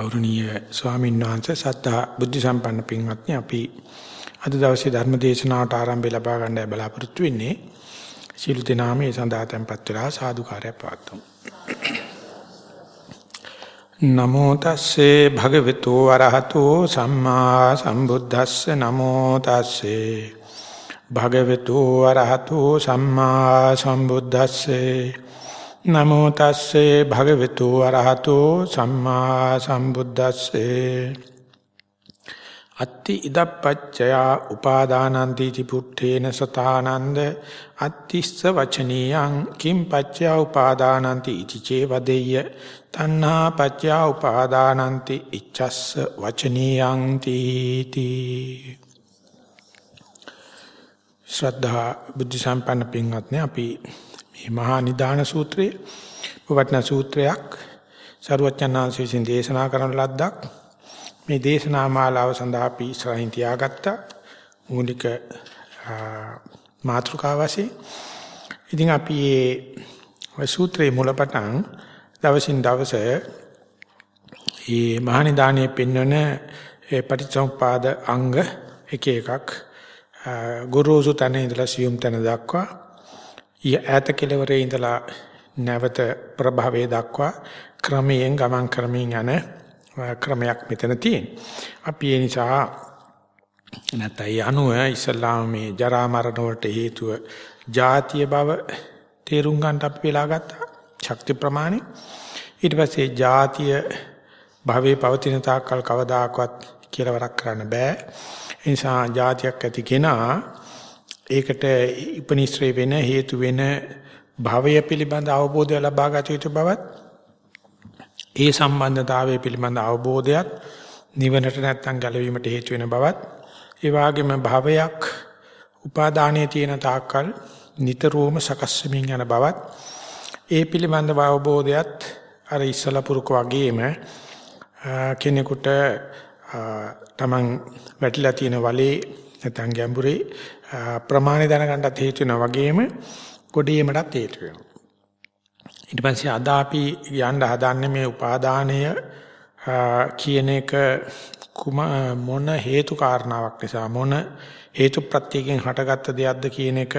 ගෞරවනීය ස්වාමීන් වහන්සේ සත්තා බුද්ධ සම්පන්න පින්වත්නි අපි අද දවසේ ධර්ම දේශනාවට ආරම්භය ලබා ගන්නයි බලාපොරොත්තු වෙන්නේ. සියලු දෙනාම මේ සඳහා tempත් වෙලා සාදුකාරය පවත්වමු. නමෝ තස්සේ භගවතු වරහතෝ සම්මා සම්බුද්දස්ස නමෝ තස්සේ භගවතු වරහතෝ සම්මා සම්බුද්දස්සේ නමෝ තස්සේ භගවතු අරහතෝ සම්මා සම්බුද්දස්සේ. අත්ති ඉදප්පච්චය උපාදානන්ති තිපුට්ඨේන සතානන්ද අත්තිස්ස වචනියං කිම් පච්චය උපාදානන්ති ඉති චේවදෙය්‍ය තණ්හා පච්චය උපාදානන්ති ඉච්ඡස්ස වචනියං තීති ශ්‍රද්ධා බුද්ධ සම්පන්න පින්වත්නි අපි මේ මහා නිදාන සූත්‍රයේ වටිනා සූත්‍රයක්. සරුවචනාංශ විසින් දේශනා කරන ලද්දක්. මේ දේශනා මාලාව සඳහා අපි ඉස්සරහින් තියාගත්ත. මූලික මාතෘකාවසේ ඉතින් අපි මේ සූත්‍රයේ මුලපටන් දවසින් දවස මේ මහා නිදානයේ පෙන්වන ඒ පටිච්චසමුපාද අංග එක එකක් ගුරුසු තැන ඉඳලා සියුම් තැන දක්වා ඈත කෙළවරේ ඉඳලා නැවත ප්‍රභවයේ දක්වා ක්‍රමයෙන් ගමන් කරමින් යන ක්‍රමයක් මෙතන තියෙන. අපි ඒ නිසා නැත්නම් අනුව ඉස්ලාම මේ ජරා මරණ වලට හේතුව ජාතිය බව තේරුම් ගන්නට අපි වෙලා ගත්තා. ශක්ති ප්‍රමාණය. ඊට පස්සේ ජාතිය භවයේ පවතින තාක්කල් කවදාකවත් කියලාවරක් කරන්න බෑ. ඒ නිසා ජාතියක් ඇති කෙනා ඒකට උපනිශ්‍රේ වෙන හේතු වෙන භවය පිළිබඳ අවබෝධය ලබා ගත යුතු බවත් ඒ සම්බන්ධතාවය පිළිබඳ අවබෝධයත් නිවනට නැත්තම් ගැලවීමට හේතු වෙන බවත් ඒ වගේම භවයක් උපාදානයේ තියෙන තාක්කල් නිතරම සකස් වෙමින් යන බවත් ඒ පිළිබඳ අවබෝධයත් අර ඉස්සලා පුරුක වගේම කෙනෙකුට තමන් වැටිලා තියෙන වලේ නැත්නම් ගැඹුරේ ප්‍රමාණය දැනගන්නත් හේතු වෙනවා වගේම කොඩියමටත් හේතු වෙනවා. ඊට පස්සේ අද අපි යන්න හදන්නේ මේ උපාදානය කියන එක මොන හේතු කාරණාවක් නිසා මොන හේතු ප්‍රත්‍යයෙන් හටගත්ත දෙයක්ද කියන එක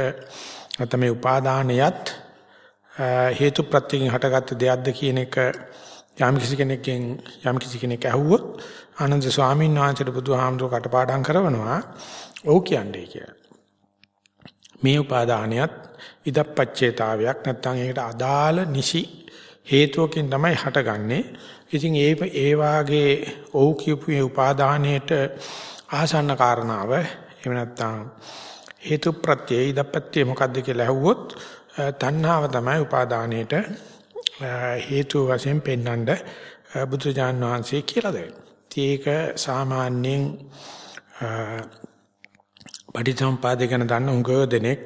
නැත්නම් මේ උපාදානයත් හේතු ප්‍රත්‍යයෙන් හටගත්ත දෙයක්ද කියන එක යම් කිසි කෙනෙක්ගෙන් යම් කිසි කෙනෙක් ඇහුවොත් ආනන්ද ස්වාමීන් වහන්සේට බුදුහාමුදුර කටපාඩම් කරනවා ඔව් කියන්නේ කියලා. මේ උපාදානයත් ඉදප්පච්චේතාවයක් නැත්නම් ඒකට අදාළ නිසි හේතුවකින් තමයි හටගන්නේ. ඉතින් ඒ ඒ වාගේ ඔව් කියපු මේ උපාදානයේට ආසන්න කාරණාව එහෙම නැත්නම් හේතු ප්‍රත්‍ය ඉදප්පත්‍ය මොකද්ද කියලා ඇහුවොත් තණ්හාව තමයි උපාදානයේට හේතු වශයෙන් පෙන්වන්න බුදුජාන් වහන්සේ කියලා දෙන්නේ. ඒක සාමාන්‍යයෙන් පටිච්චසමුපාදය ගැන දන්න උඟ දෙනෙක්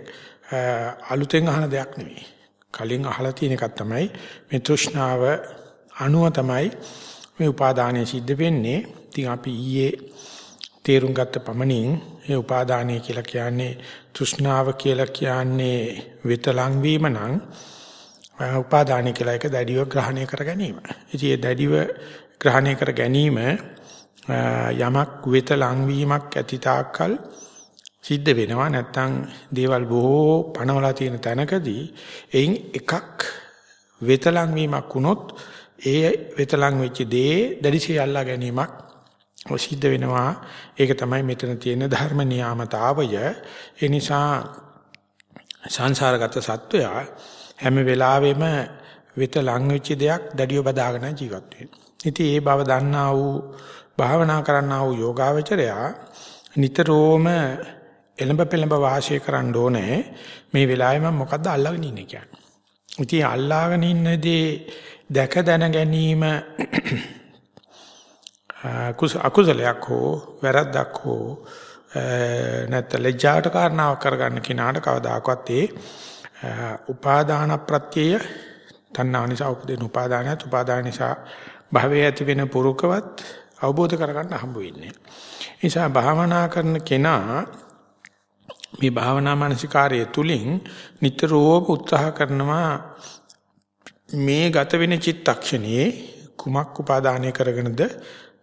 අලුතෙන් අහන දෙයක් නෙවෙයි. කලින් අහලා තියෙන එකක් තමයි මේ තෘෂ්ණාව අණුව තමයි මේ උපාදානය සිද්ධ වෙන්නේ. ඉතින් අපි ඊයේ තේරුම් ගත්ත පමණින් මේ උපාදානය කියලා කියන්නේ තෘෂ්ණාව කියලා කියන්නේ විත ලංවීම නම් උපාදානය කියලා එක දැඩිව ග්‍රහණය කර ගැනීම. ඉතින් ඒ දැඩිව ග්‍රහණය කර ගැනීම යමක් විත ලංවීමක් ඇති තාක්කල් සිද්ධ වෙනවා. නැත්තම් දේවල් බොහෝ පණවලා තියෙන තැනකදී එයින් එකක් වෙතලං වීමක් වුණොත් ඒ වෙතලං වෙච්ච දේ දැඩිසේ අල්ලා ගැනීමක් සිද්ධ වෙනවා. ඒක තමයි මෙතන තියෙන ධර්ම නියාමතාවය. ඒ නිසා සංසාරගත සත්වයා හැම වෙලාවෙම වෙතලං වෙච්ච දෙයක් දැඩිව බදාගෙන ජීවත් වෙනවා ඉතින් ඒ බව දන්නා වූ භාවනා කරන්නා වූ යෝගාවචරයා නිතරම එළඹ පෙළඹ වාසය කරන්න ඕනේ මේ වෙලාවේ මම මොකද්ද අල්ලගෙන ඉන්නේ කියන්නේ. ඉතින් අල්ලාගෙන ඉන්නදී දැක දැන ගැනීම අකුසලයක් හෝ වැරද්දක් හෝ නැත්නම් ලැජ්ජාට කාරණාවක් කරගන්න කෙනාට කවදාකවත් ඒ උපාදාන ප්‍රත්‍යය තණ්හා නිසා උපදින උපාදානයත් උපාදාන නිසා භවයේ ඇති වෙන පුරුකවත් අවබෝධ කරගන්න හම්බ වෙන්නේ. නිසා භාවනා කරන කෙනා මේ භාවනා මානසිකාර්යය තුලින් නිතරම උත්සාහ කරනවා මේ ගත වෙන චිත්තක්ෂණයේ කුමක් උපාදානය කරගෙනද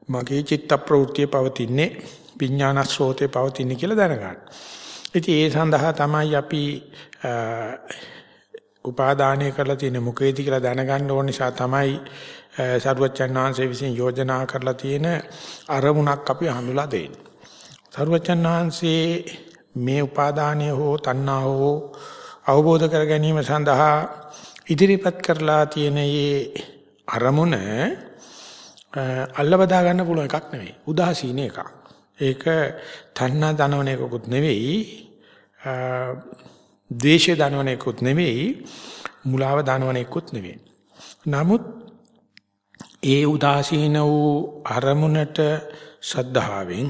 මගේ චිත්ත ප්‍රවෘත්තිය පවතින්නේ විඥාන ස්රෝතේ පවතින්නේ කියලා දැනගන්න. ඉතින් ඒ සඳහා තමයි අපි උපාදානය කරලා තියෙන මොකේද කියලා දැනගන්න ඕන නිසා තමයි සරුවච්චන් වහන්සේ විසින් යෝජනා කරලා තියෙන අරමුණක් අපි හඳුලා දෙන්නේ. සරුවච්චන් වහන්සේ මේ උපාදානය හෝ තණ්හා හෝ අවබෝධ කර ගැනීම සඳහා ඉදිරිපත් කරලා තියෙන මේ අරමුණ අල්ලවදා ගන්න පුළුවන් එකක් නෙවෙයි. උදාසීන එකක්. ඒක තණ්හා දනවන එකකුත් නෙවෙයි. ද්වේෂය දනවන එකකුත් නෙවෙයි. මුලාව දනවන එකකුත් නෙවෙයි. නමුත් ඒ උදාසීන වූ අරමුණට ශද්ධාවෙන්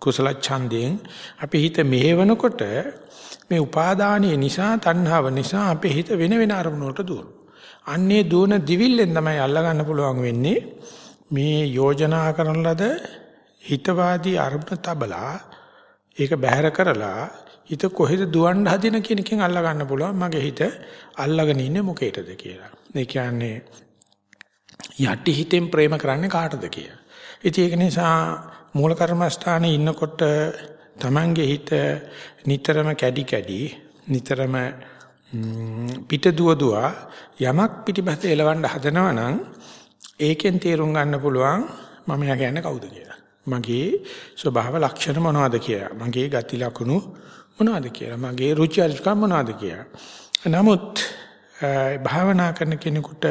කුසල ඡන්දයෙන් අපි හිත මෙහෙවනකොට මේ උපාදානයේ නිසා තණ්හාව නිසා අපේ හිත වෙන වෙන අරමුණු වලට දුවනවා. අන්නේ දුවන දිවිල්ලෙන් තමයි අල්ලගන්න පුළුවන් වෙන්නේ මේ යෝජනා කරන ලද හිතවාදී අරමුණ තබලා ඒක බැහැර කරලා හිත කොහෙද දුවන්න හදින කියන එකෙන් අල්ල ගන්න පුළුවන් මගේ හිත අල්ලගෙන ඉන්නේ මොකේටද කියලා. ඒ කියන්නේ යටි හිතෙන් ප්‍රේම කරන්නේ කාටද කියලා. ඉතින් ඒක නිසා මූල කර්මස්ථානයේ ඉන්නකොට Tamange හිත නිතරම කැඩි කැඩි නිතරම පිට දුව දුව යමක් පිටිපස්ස එලවන්න හදනවා නම් ඒකෙන් තේරුම් ගන්න පුළුවන් මම යා කියන්නේ කවුද කියලා. මගේ ස්වභාව ලක්ෂණ මොනවද කියලා. මගේ ගති ලක්ෂණ මොනවද කියලා. මගේ රුචි අරුචිකම් මොනවද කියලා. නමුත් භාවනා කරන කෙනෙකුට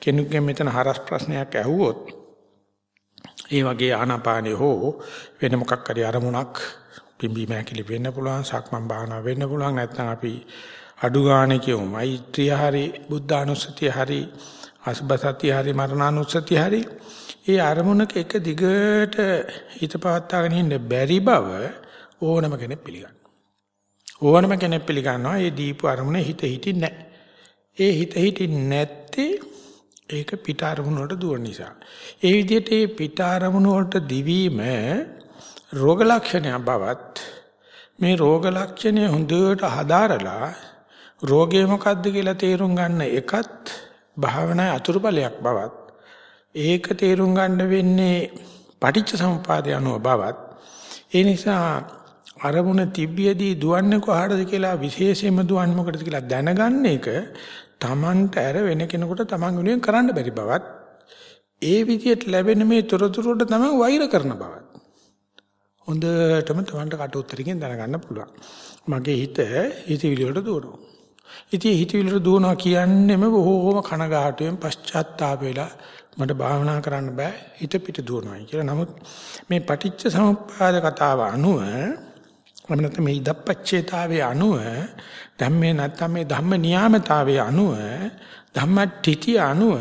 කෙනෙකුගෙන් මෙතන හරස් ප්‍රශ්නයක් ඇහුවොත් ඒ වගේ ආනාපානිය හෝ වෙන මොකක් හරි අරමුණක් පිම්බීම හැකිලි වෙන්න පුළුවන් සක්මන් භාවනා වෙන්න පුළුවන්. නැත්නම් අපි අඩු ගානේ කියමු මෛත්‍රිය හරි බුද්ධානුස්සතිය හරි අසබසතිය හරි මරණානුස්සතිය හරි ඒ අරමුණක එක දිගට හිත පවත්වාගෙන ඉන්න බැරි බව ඕනම කෙනෙක් පිළිගන්නවා. ඕනම කෙනෙක් පිළිගන්නවා ඒ දීපු අරමුණ හිත හිටින්නේ නැහැ. ඒ හිත හිටින්නේ නැත්තේ ඒක පිට අරමුණ වලට දුවන නිසා. ඒ විදිහට මේ පිට අරමුණ වලට දිවීම රෝග ලක්ෂණයක් බවත් මේ රෝග ලක්ෂණය හොඳට හදාරලා රෝගය මොකද්ද කියලා තේරුම් ගන්න එකත් භාවනාවේ අතුරුඵලයක් බවත් ඒක තේරුම් ගන්න වෙන්නේ පටිච්ච සමුපාදය අනුව බවත් ඒ නිසා අරමුණ තිබ්බියදී දුවන්නේ කොහාටද කියලා විශේෂයෙන්ම දුවන්නේ මොකටද කියලා දැනගන්න එක Tamanට ඇර වෙන කෙනෙකුට Taman වෙනුවෙන් කරන්න බැරි බවත් ඒ විදිහට ලැබෙන මේ තොරතුරුට තමයි වෛර කරන බවත් හොඳටම Tamanට කට උත්තරින් දැනගන්න පුළුවන්. මගේ හිත හිතවිලි වලට දුවනවා. ඉතින් හිතවිලි වලට දුවනවා කියන්නේම බොහෝම කනගාටුවෙන් පශ්චාත්තාප වෙලා මට භාවනා කරන්න බෑ හිත පිට දුවනවායි කියලා. නමුත් මේ පටිච්ච සමුප්පාද කතාව අනුව එහෙම නැත්නම් මේ ඉදප්පච්චේතාවේ අනුව ධම්මේ නැත්නම් මේ ධම්ම නියාමතාවේ අනුව ධම්මට්ඨිතිය අනුව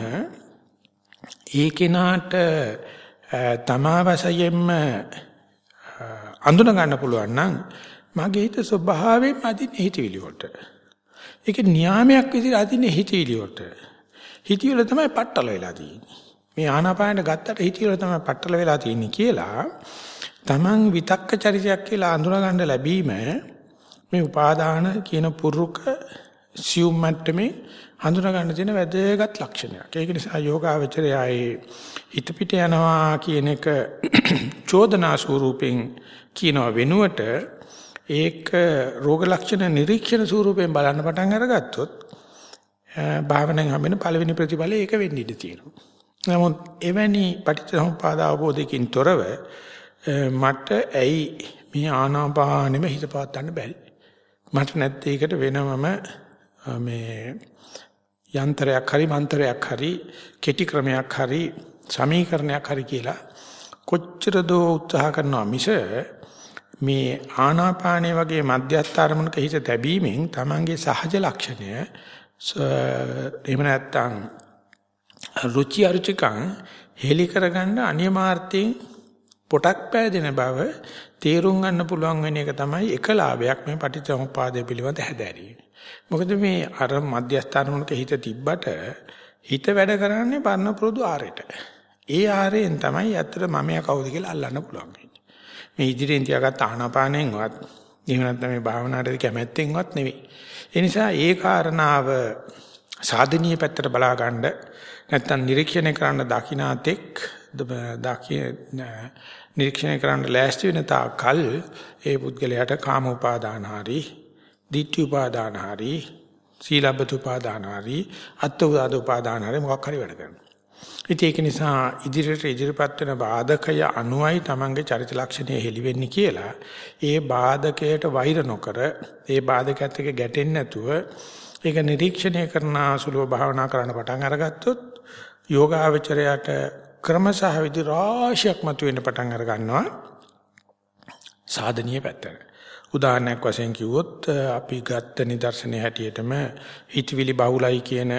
ඒ කෙනාට තමා වශයෙන්ම අඳුන ගන්න පුළුවන් නම් මගේ හිත ස්වභාවයෙන්ම අදින හිතවිලි වලට. ඒක න්‍යාමයක් විදිහට අදින හිතවිලි වලට. හිතවිලි තමයි පట్టල වෙලා තියෙන්නේ. මේ ආනාපානට ගත්තට හිතවිලි තමයි පట్టල වෙලා තියෙන්නේ කියලා Taman විතක්ක චරිතයක් කියලා අඳුනගන්න ලැබීම මේ උපාදාන කියන පුරුක සියුම් මට්ටමේ හඳුනා ගන්න තියෙන වැදගත් ලක්ෂණයක්. ඒක නිසා යෝගාවචරයයි හිත පිට යනවා කියන එක චෝදනා ස්වරූපෙන් කියනවා වෙනුවට ඒක රෝග ලක්ෂණ නිරීක්ෂණ ස්වරූපයෙන් බලන්න පටන් අරගත්තොත් භාවනාවෙන් හම්බෙන පළවෙනි ප්‍රතිඵලය ඒක වෙන්න ඉඩ තියෙනවා. නමුත් එවැනි පටිච්චසමුපාද අවබෝධයකින් තොරව මට ඇයි මේ ආනාපානෙම හිත පවත්වන්න බැරි? මට නැත්te ඒකට වෙනමම මේ යන්ත්‍රයක් හරි මන්ත්‍රයක් හරි කෙටි ක්‍රමයක් හරි සමීකරණයක් හරි කියලා කොච්චර දෝ උත්සාහ කරනවා මිස මේ ආනාපානේ වගේ මධ්‍යස්ථ අරමුණක හිත තැබීමෙන් Tamange සහජ ලක්ෂණය එහෙම නැත්නම් රුචි අරුචිකං හෙලි කරගන්න අනියමාර්ථයෙන් පොටක් පෑදෙන බව තේරුම් ගන්න පුළුවන් වෙන එක තමයි එකලාභයක් මේ පටිච්චසමුපාදය පිළිබඳ හැදෑරීම. මොකද මේ අර මධ්‍යස්ථානමුලක හිත තිබ්බට හිත වැඩ කරන්නේ පරණ පුරුදු ආරයට. ඒ ආරයෙන් තමයි ඇත්තට මමයා කවුද කියලා අල්ලන්න පුළුවන් මේ ඉදිරියෙන් තියාගත්ත ආනාපානෙන්වත් එහෙම නැත්නම් මේ භාවනාවට කැමැත්තෙන්වත් නෙවෙයි. ඒ නිසා ඒ කාරණාව සාධනීය පැත්තට බලා ගන්න නැත්තම් නිරීක්ෂණය කරන්න දකිනාතෙක් දකි නිරීක්ෂණය කරන්න ලෑස්ති වෙන තාකල් ඒ පුද්ගලයාට කාම උපාදාන හරි, ditthi උපාදාන හරි, සීලබ්බත උපාදාන හරි, අත්ථ උපාදාන හරි මොකක් හරි වැඩ කරනවා. ඉතින් ඒක නිසා ඉදිරියට ඉදිරිපත් වෙන බාධකය අනුයි Tamange චරිත ලක්ෂණය හෙලි වෙන්නේ කියලා. ඒ බාධකයට වෛර නොකර, ඒ බාධකයත් එක්ක ගැටෙන්නේ නැතුව ඒක නිරීක්ෂණය කරන සුලෝ භාවනා කරන්න පටන් අරගත්තොත් යෝගාවචරයට ක්‍රමසහ විදි රාශියක් මතුවෙන්න පටන් අර ගන්නවා. සාධනීය පැත්තට. උදාහරණයක් වශයෙන් කිව්වොත් අපි ගත්ත නිදර්ශනයේ හැටියටම හිතවිලි බහුලයි කියන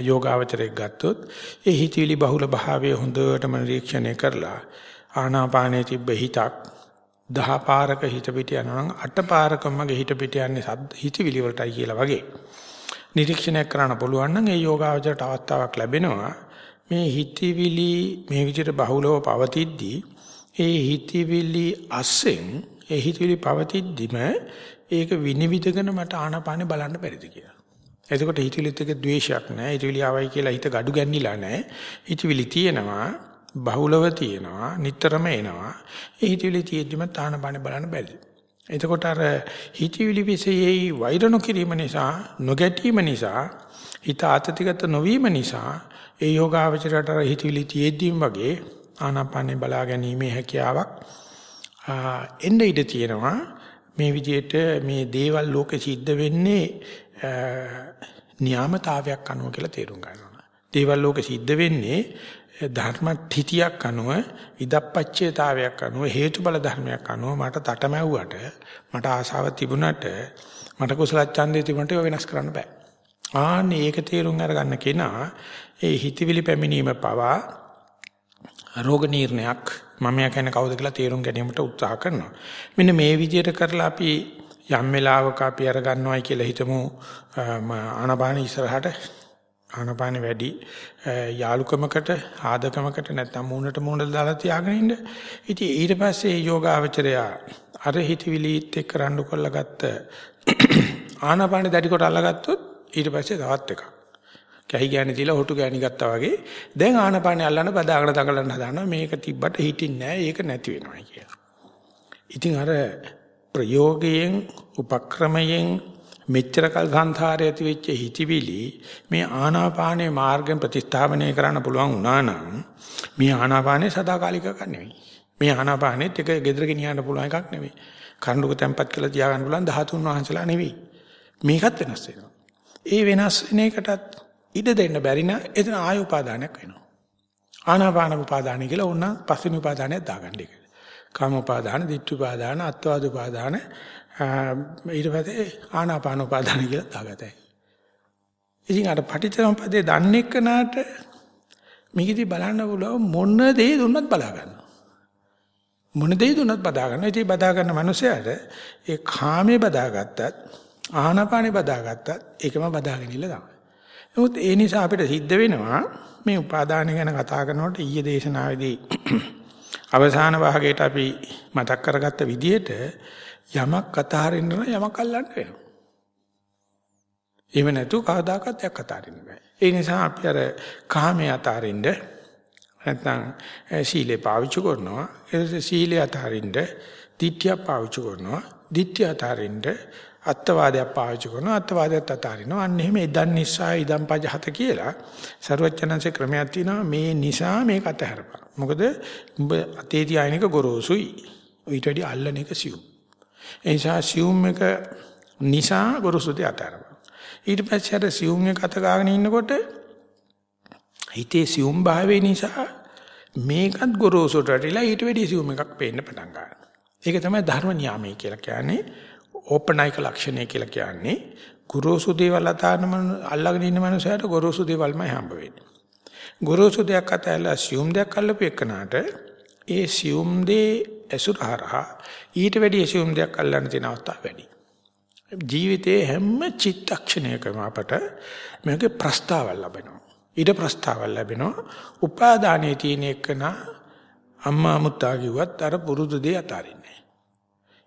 යෝගාවචරයක් ගත්තොත් ඒ හිතවිලි බහුල භාවය හොඳටම නිරීක්ෂණය කරලා ආනාපානයේ තිබ්බ හිතක් දහ පාරක හිත පිට යනවා නම් අට පාරකම මගේ හිත පිට යන්නේ හිතවිලි වලටයි කියලා වගේ නිරීක්ෂණය කරන්න පුළුවන් නම් ඒ යෝගාවචරයට අවස්ථාවක් ලැබෙනවා මේ හිතවිලි මේ විදිහට බහුලව පවතිද්දී ඒ හිතවිලි අස්සෙන් ඒ හිතවිලි පවතිද්දිම ඒක විනිවිදගෙන මට ආනාපානෙ බලන්න බැරිද කියලා එතකොට හිතවිලිත් එක ද්වේෂයක් නැහැ. හිතවිලි ආවයි කියලා හිත gadu ගැන්නිලා නැහැ. හිතවිලි තියෙනවා, බහුලව තියෙනවා, නිතරම එනවා. ඒ හිතවිලි තියෙද්දිම තානපාන බලන්න බැහැ. එතකොට අර හිතවිලි විශේෂයි වෛර නොකිරීම නිසා, නොගැටීම නිසා, හිත ආතතිගත නොවීම නිසා ඒ යෝගාවචරයට අර හිතවිලි තියෙද්දිම වගේ ආනාපානේ බලා ගැනීමේ හැකියාවක් එන්න ඉඩ තියෙනවා. මේ විදිහට මේ දේවල් ලෝකෙ සිද්ධ වෙන්නේ නියාමතාවයක් අනුව කියලා තේරුම් ගන්නවා. දේවල් ලෝක සිද්ධ වෙන්නේ ධර්ම තිතියක් අනුව ඉදප්පච්චේතාවයක් අනුව හේතුබල ධර්මයක් අනුව මට තටමැව්වට මට ආශාව තිබුණට මට කුසල ඡන්දේ තිබුණට ඒක වෙනස් කරන්න බෑ. ආන්නේ ඒක තේරුම් අරගන්න කෙනා ඒ හිතවිලි පැමිණීම පවා රෝග නිర్ణයක් මම කියන්නේ කවුද කියලා තේරුම් ගැනීමට උත්සාහ කරනවා. මෙන්න මේ විදිහට කරලා අපි යම් වෙලාවක අපි අර ගන්නවයි කියලා හිතමු ආනපාන ඉස්සරහට ආනපාන වැඩි යාලුකමකට ආදකමකට නැත්නම් මූණට මූණ දාලා තියාගෙන ඉන්න. ඉතින් ඊට පස්සේ යෝගාවචරය අර හිතවිලිත් එක්ක රණ්ඩු කරලා ගත්ත ආනපාන දැඩි කොට අල්ලගත්තොත් ඊට පස්සේ තවත් එකක්. කැහි ගෑණි තියලා හොටු ගෑණි ගත්තා වගේ දැන් ආනපානේ අල්ලන්න බදාගෙන දඟලන්න හදනවා මේක තිබ්බට හිටින්නේ නැහැ ඒක නැති වෙනවා කියලා. ඉතින් අර ප්‍රයෝගයෙන් උපක්‍රමයෙන් මෙච්චර කල් සංසාරේ ඇති වෙච්ච හිතිවිලි මේ ආනාපානේ මාර්ගෙන් ප්‍රතිස්ථාපනය කරන්න පුළුවන් වුණා නම් මේ ආනාපානේ සදාකාලික එකක් නෙවෙයි. මේ ආනාපානෙත් එක gedra ගෙනියන්න පුළුවන් එකක් නෙවෙයි. කරුණුක තැම්පත් කරලා තියාගන්න පුළුවන් 13 වහන්සලා නෙවෙයි. මේකත් වෙනස් වෙනවා. ඒ වෙනස් වෙන එකටත් ඉඩ දෙන්න බැරි නම් එතන ආය උපාදානයක් වෙනවා. ආනාපාන උපාදානය කියලා ඕන පස්වෙනි උපාදානයක් දාගන්න එක. කාම උපාදාන, ditthi උපාදාන, අත්වාද උපාදාන ඊට පස්සේ ආනාපාන උපාදාන කියලා දාගතයි. ඉතින් අර පටිච්චසමුප්පාදේ දන්නේ කනට මේකදී බලන්න පුළුවන් මොන දේ දුන්නත් බලා ගන්නවා. මොන දේ දුන්නත් බදා ගන්නවා. ඉතින් බදා ගන්න මනුස්සයාට ඒ කාමේ බදාගත්තත් ආනාපානේ බදාගත්තත් ඒකම බදාගෙන ඉන්න තමයි. නමුත් ඒ නිසා අපිට සිද්ධ වෙනවා මේ උපාදාන ගැන කතා කරනකොට ඊයේ දේශනාවේදී අවසාන භාගයට අපි මතක් කරගත්ත විදිහට යමක් අතහරින්න යමක් අල්ලන්න වෙනවා. එහෙම නැතු කවදාකවත් යක් අතහරින්න බෑ. ඒ නිසා අපි අර කාමයේ අතහරින්න නැත්නම් සීලේ පාවිච්චි කරනවා. ඒ සීලේ අතහරින්න ditthිය පාවිච්චි කරනවා. ditthිය අතහරින්න අත්වාදයක් පාවිච්චි කරනවා අත්වාදයට අතාරිනවා. අන්න එහෙම ඉදන් නිසා ඉදන් පජහත කියලා ਸਰවඥාන්සේ ක්‍රමයක් තියෙනවා. මේ නිසා මේක අතහැරපන්. මොකද උඹ අතේ තියාගෙන එක ගොරෝසුයි. ඊට වැඩි අල්ලන එක සියුම්. ඒ නිසා සියුම් එක නිසා ගොරෝසුදී අතහැරපන්. ඊට පස්සේ අර සියුම් එක අත ගාගෙන ඉන්නකොට හිතේ සියුම් භාවය නිසා මේකත් ගොරෝසුට වැටිලා ඊට වැඩි සියුම් එකක් පේන්න පටන් ගන්නවා. ඒක තමයි ධර්ම නියාමයේ කියලා කියන්නේ ඕපනයික ලක්ෂණය කියලා කියන්නේ ගුරුසු දේවල් අතාරන අල්ලගෙන ඉන්න මනුස්සයට ගුරුසු දේවල්මයි හම්බ වෙන්නේ. ගුරුසු දෙයක් අතහැරලා සියුම් දෙයක් අල්ලපු එකනට ඒ සියුම් දේ ඇසුරහරහා ඊට වැඩි සියුම් දෙයක් අල්ලන්න තියෙන අවස්ථා වැඩි. ජීවිතයේ හැම චිත්තක්ෂණයකම අපට මේකේ ප්‍රස්තාවල් ලැබෙනවා. ඊට ප්‍රස්තාවල් ලැබෙනවා. උපාදානයේ තියෙන එකන අම්මා මුත්තා කිව්වත් අර පුරුදු දේ අතාරින්න.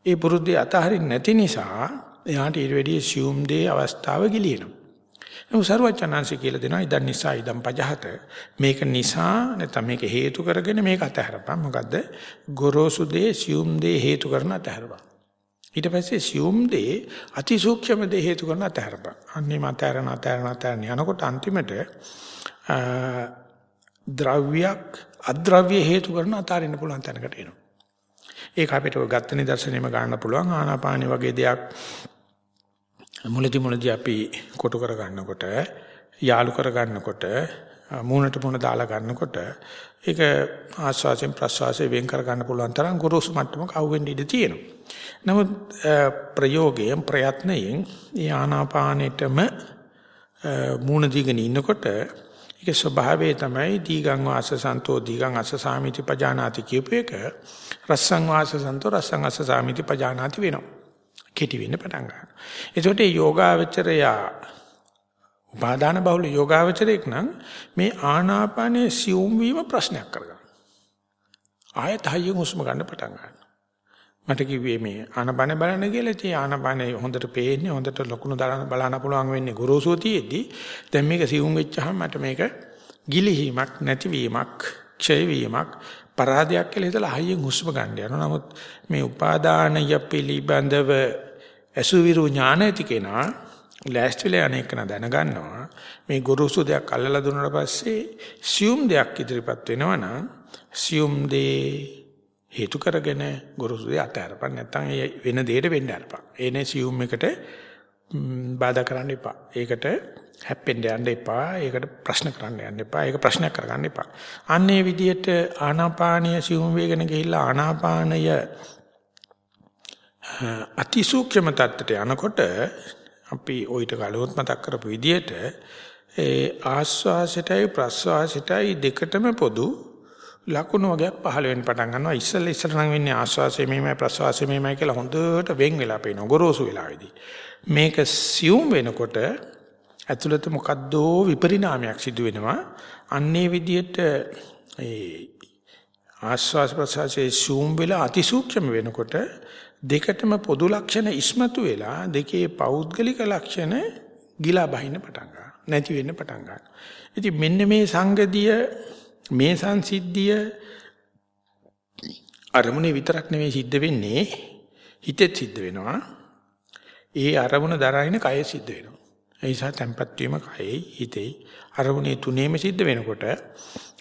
ඒ පුරුද්දේ අතහරින්න නැති නිසා එයාට ඊට වැඩිය සියුම් දේ අවස්ථාව ගිලිනවා. නමුත් ਸਰවචනංශය කියලා දෙනවා ඉදන් නිසා ඉදන් පජහත. මේක නිසා නැත්නම් මේක හේතු කරගෙන මේක අතහැරපන්. මොකද්ද? ගොරෝසු දේ සියුම් දේ හේතු කරන අතහැරපන්. ඊට පස්සේ සියුම් දේ අතිසූක්ෂම දේ හේතු කරන අතහැරපන්. අන්නේ මතරන අතරන අතරන යනකොට අන්තිමට ද්‍රව්‍යයක් අද්‍රව්‍ය හේතු කරන අතාරින්න පුළුවන් තැනකට එනවා. ඒක අපිට ගත්ත නිදර්ශනෙම ගන්න පුළුවන් ආනාපානෙ වගේ දෙයක් මුලදි මුලදි අපි කොටු කර ගන්නකොට යාලු කර ගන්නකොට මූණට මූණ දාලා ගන්නකොට ඒක ආස්වාසයෙන් ප්‍රස්වාසයෙන් වෙන් කර ගන්න පුළුවන් තරම් ගුරුසු මට්ටමක අවුෙන්න ඉඩ තියෙනවා. නමුත් ප්‍රයෝගයෙන් ප්‍රයත්නයෙන් ඒ ආනාපානෙටම මූණ දීගෙන ඉන්නකොට ඒක ස්වභාවය තමයි දීගං වාස සන්තෝ දීගං අස්ස සාමිති පජානාති කියපු එක රස්සං වාස සන්තෝ රස්සං අස්ස සාමිති පජානාති වෙනවා. කෙටි වෙන්න පටන් ගන්නවා. ඒකට යෝගාවචරය උපාදාන බහුල යෝගාවචරයක් නම් මේ ආනාපානයේ සියුම් වීම ප්‍රශ්නයක් කරගන්න. ආයෙත් හයියෙන් හුස්ම ගන්න පටන් ගන්නවා. මට කිව්වේ මේ ආනාපාන බලන්න කියලා. ඉතින් ආනාපානේ හොඳට පේන්නේ හොඳට ලකුණු දාලා බලන්න පුළුවන් වෙන්නේ ගුරුසුව තියේදී දැන් මේක සියුම් වෙච්චහම මට මේක ගිලිහීමක් නැතිවීමක් ක්ෂය වීමක් පරාදයක් කියලා හිතලා හයියෙන් හුස්ම ගන්න යනවා. නමුත් මේ උපාදානය පිළිබඳව අසුවිරු ඥාන ඇති කෙනා ලෑස්තිලා අනේකන දැනගන්නවා. මේ ගුරුසු දෙයක් අල්ලලා දුන්නාට පස්සේ සියුම් දෙයක් ඉදිරිපත් වෙනවා නම් සියුම් දේ හේතු කරගෙන ගුරුසු දේ අතහැරපන් නැත්නම් ඒ වෙන දෙයකට වෙන්න අරපන්. ඒනේ සියුම් එකට බාධා කරන්න එපා. ඒකට හැප්පෙන්න යන්න එපා. ඒකට ප්‍රශ්න කරන්න යන්න එපා. ඒක ප්‍රශ්නයක් කරගන්න එපා. අන්නේ විදිහට ආනාපානීය සිවුම් වේගන ගිහිල්ලා ආනාපානය අතිසූක්ෂම තත්ත්වයට යනකොට අපි ඔయిత කලොත් මතක් කරපු විදිහට ඒ ආස්වාසයටයි ප්‍රස්වාසයටයි දෙකටම පොදු ලකුණු වගේක් පහළ වෙන්න පටන් ගන්නවා ඉස්සෙල්ලා ඉස්සෙල්ලා නම් වෙන්නේ ආස්වාසය මෙහෙමයි ප්‍රස්වාසය මෙහෙමයි කියලා හොඳට වෙන් වෙලා පේනවා ගොරෝසු වෙලාවේදී මේක සියුම් වෙනකොට ඇතුළත මොකද්දෝ විපරිණාමයක් සිදු වෙනවා. අන්නේ විදිහට ඒ ආස්වාස් ප්‍රසාසයේ සූම් වෙලා අතිසූක්ෂම වෙනකොට දෙකටම පොදු ලක්ෂණ ඉස්මතු වෙලා දෙකේ පෞද්ගලික ලක්ෂණ ගිලා බහින්න පටන් ගන්නවා. නැති වෙන්න පටන් ගන්නවා. ඉතින් මෙන්න මේ සංගතිය මේ සංසිද්ධිය අරමුණේ විතරක් නෙවෙයි සිද්ධ වෙන්නේ හිතෙත් සිද්ධ වෙනවා. ඒ අරමුණ දරාගෙන කය සිද්ධ වෙනවා. ඒ නිසා tempat වීම කයෙහි හිතේ අරමුණේ තුනේම සිද්ධ වෙනකොට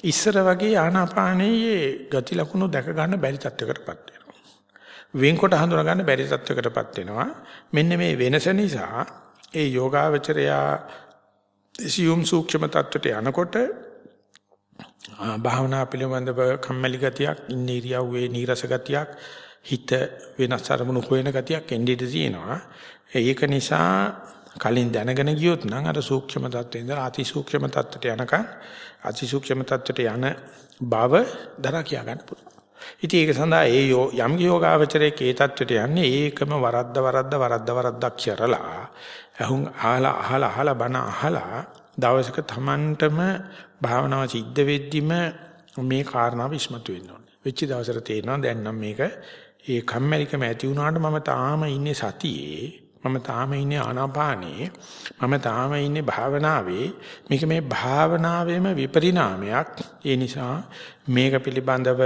ඉස්සර වගේ ආනාපානයේ ගති ලක්ෂණ දැක ගන්න බැරි තත්යකටපත් වෙනවා. වෙන්කොට හඳුනා ගන්න බැරි තත්යකටපත් වෙනවා. මෙන්න මේ වෙනස නිසා ඒ යෝගාවචරයා සියුම් සූක්ෂම තත්වයට යනකොට භාවනා පිළිබඳව කම්මැලි ගතියක්, ඉන්නේ ඉරියව්වේ නීරස ගතියක්, හිත වෙනස් අරමුණු හොයන ගතියක් එන්නේ තියෙනවා. ඒක නිසා කලින් දැනගෙන ගියොත් නම් අර සූක්ෂම தත්ත්වේ ඉඳලා අති සූක්ෂම தත්ත්වයට යනකම් අති සූක්ෂම தත්ත්වයට යන බව දරා කියා ගන්න පුළුවන්. ඉතින් ඒක සඳහා ඒ යම් යෝගාවචරයේ ඒ தත්ත්වයට යන්නේ ඒකම වරද්ද වරද්ද වරද්ද වරද්දක් කරලා අහුන් අහලා අහලා අහලා බණ අහලා දවසක Tamanටම භාවනාව සිද්ධ වෙද්දිම මේ කාරණාව ඉස්මතු වෙන්න ඕනේ. වෙච්ච දවසට තේරෙනවා දැන් නම් මේක ඒ කම්මැලිකම ඇති වුණාට මම තාම ඉන්නේ සතියේ මම තාම ඉන්නේ ආනාපානේ මම තාම ඉන්නේ භාවනාවේ. මේක මේ භාවනාවේම විපරිණාමයක්. ඒ නිසා මේක පිළිබඳව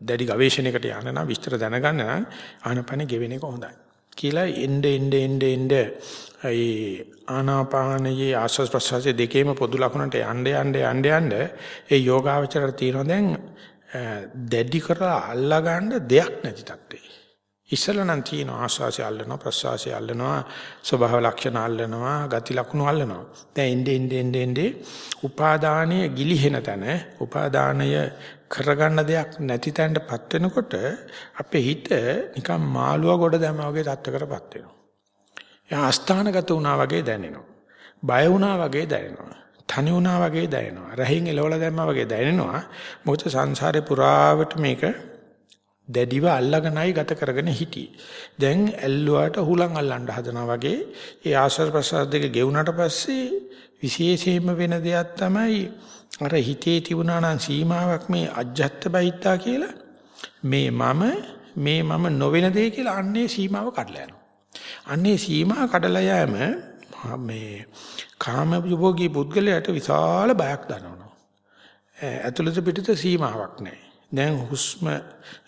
දැඩි ගවේෂණයකට යන්න නම් විස්තර දැනගන්න නම් ආනාපානේ ගෙවෙන එක හොඳයි. කියලා එnde එnde එnde එnde. ඒ ආනාපානයේ ආස්වාස් ප්‍රසවාසයේ දෙකේම පොදු ලකුණට යන්න යන්න යන්න යන්න ඒ යෝගාවචරය තියෙනවා දැන් දැඩි කරලා අල්ලා ගන්න දෙයක් නැති තත්ත්වේ ඉස්සල නම් තියෙන ආස්වාසිය අල්ලනවා ප්‍රසවාසය අල්ලනවා ස්වභාව ලක්ෂණ අල්ලනවා ගති ලක්ෂණ අල්ලනවා. දැන් එnde ende ende ende උපාදානීය ගිලිහෙන තැන උපාදානය කරගන්න දෙයක් නැති තැනටපත් වෙනකොට අපේ හිත නිකන් මාළුවා ගොඩ දැමා වගේ තත්ත්වකටපත් වෙනවා. එයා අස්ථානගත වුණා වගේ දැනෙනවා. බය වුණා වගේ දැනෙනවා. තනි වුණා වගේ දැනෙනවා. රහින් එලවලා දැම්මා වගේ දැනෙනවා. මොකද සංසාරේ පුරාවට මේක දැඩිව අල්ලගෙනයි ගත කරගෙන හිටියේ. දැන් ඇල්ලුවාට හුලං අල්ලන්න හදනවා වගේ ඒ ආශ්වාස ප්‍රශ්වාස දෙක ගෙවුනට පස්සේ විශේෂයෙන්ම වෙන දෙයක් තමයි අර හිතේ තිබුණා නම් සීමාවක් මේ අජ්ජත් බයිත්තා කියලා මේ මම මේ මම නොවන දේ කියලා අන්නේ සීමාව කඩලා යනවා. අන්නේ සීමාව කඩලා යෑම මේ කාම යෝගී පුද්ගලයාට විශාල බයක් දනවනවා. ඇතුළත පිටත සීමාවක් නැහැ. දැන් හුස්ම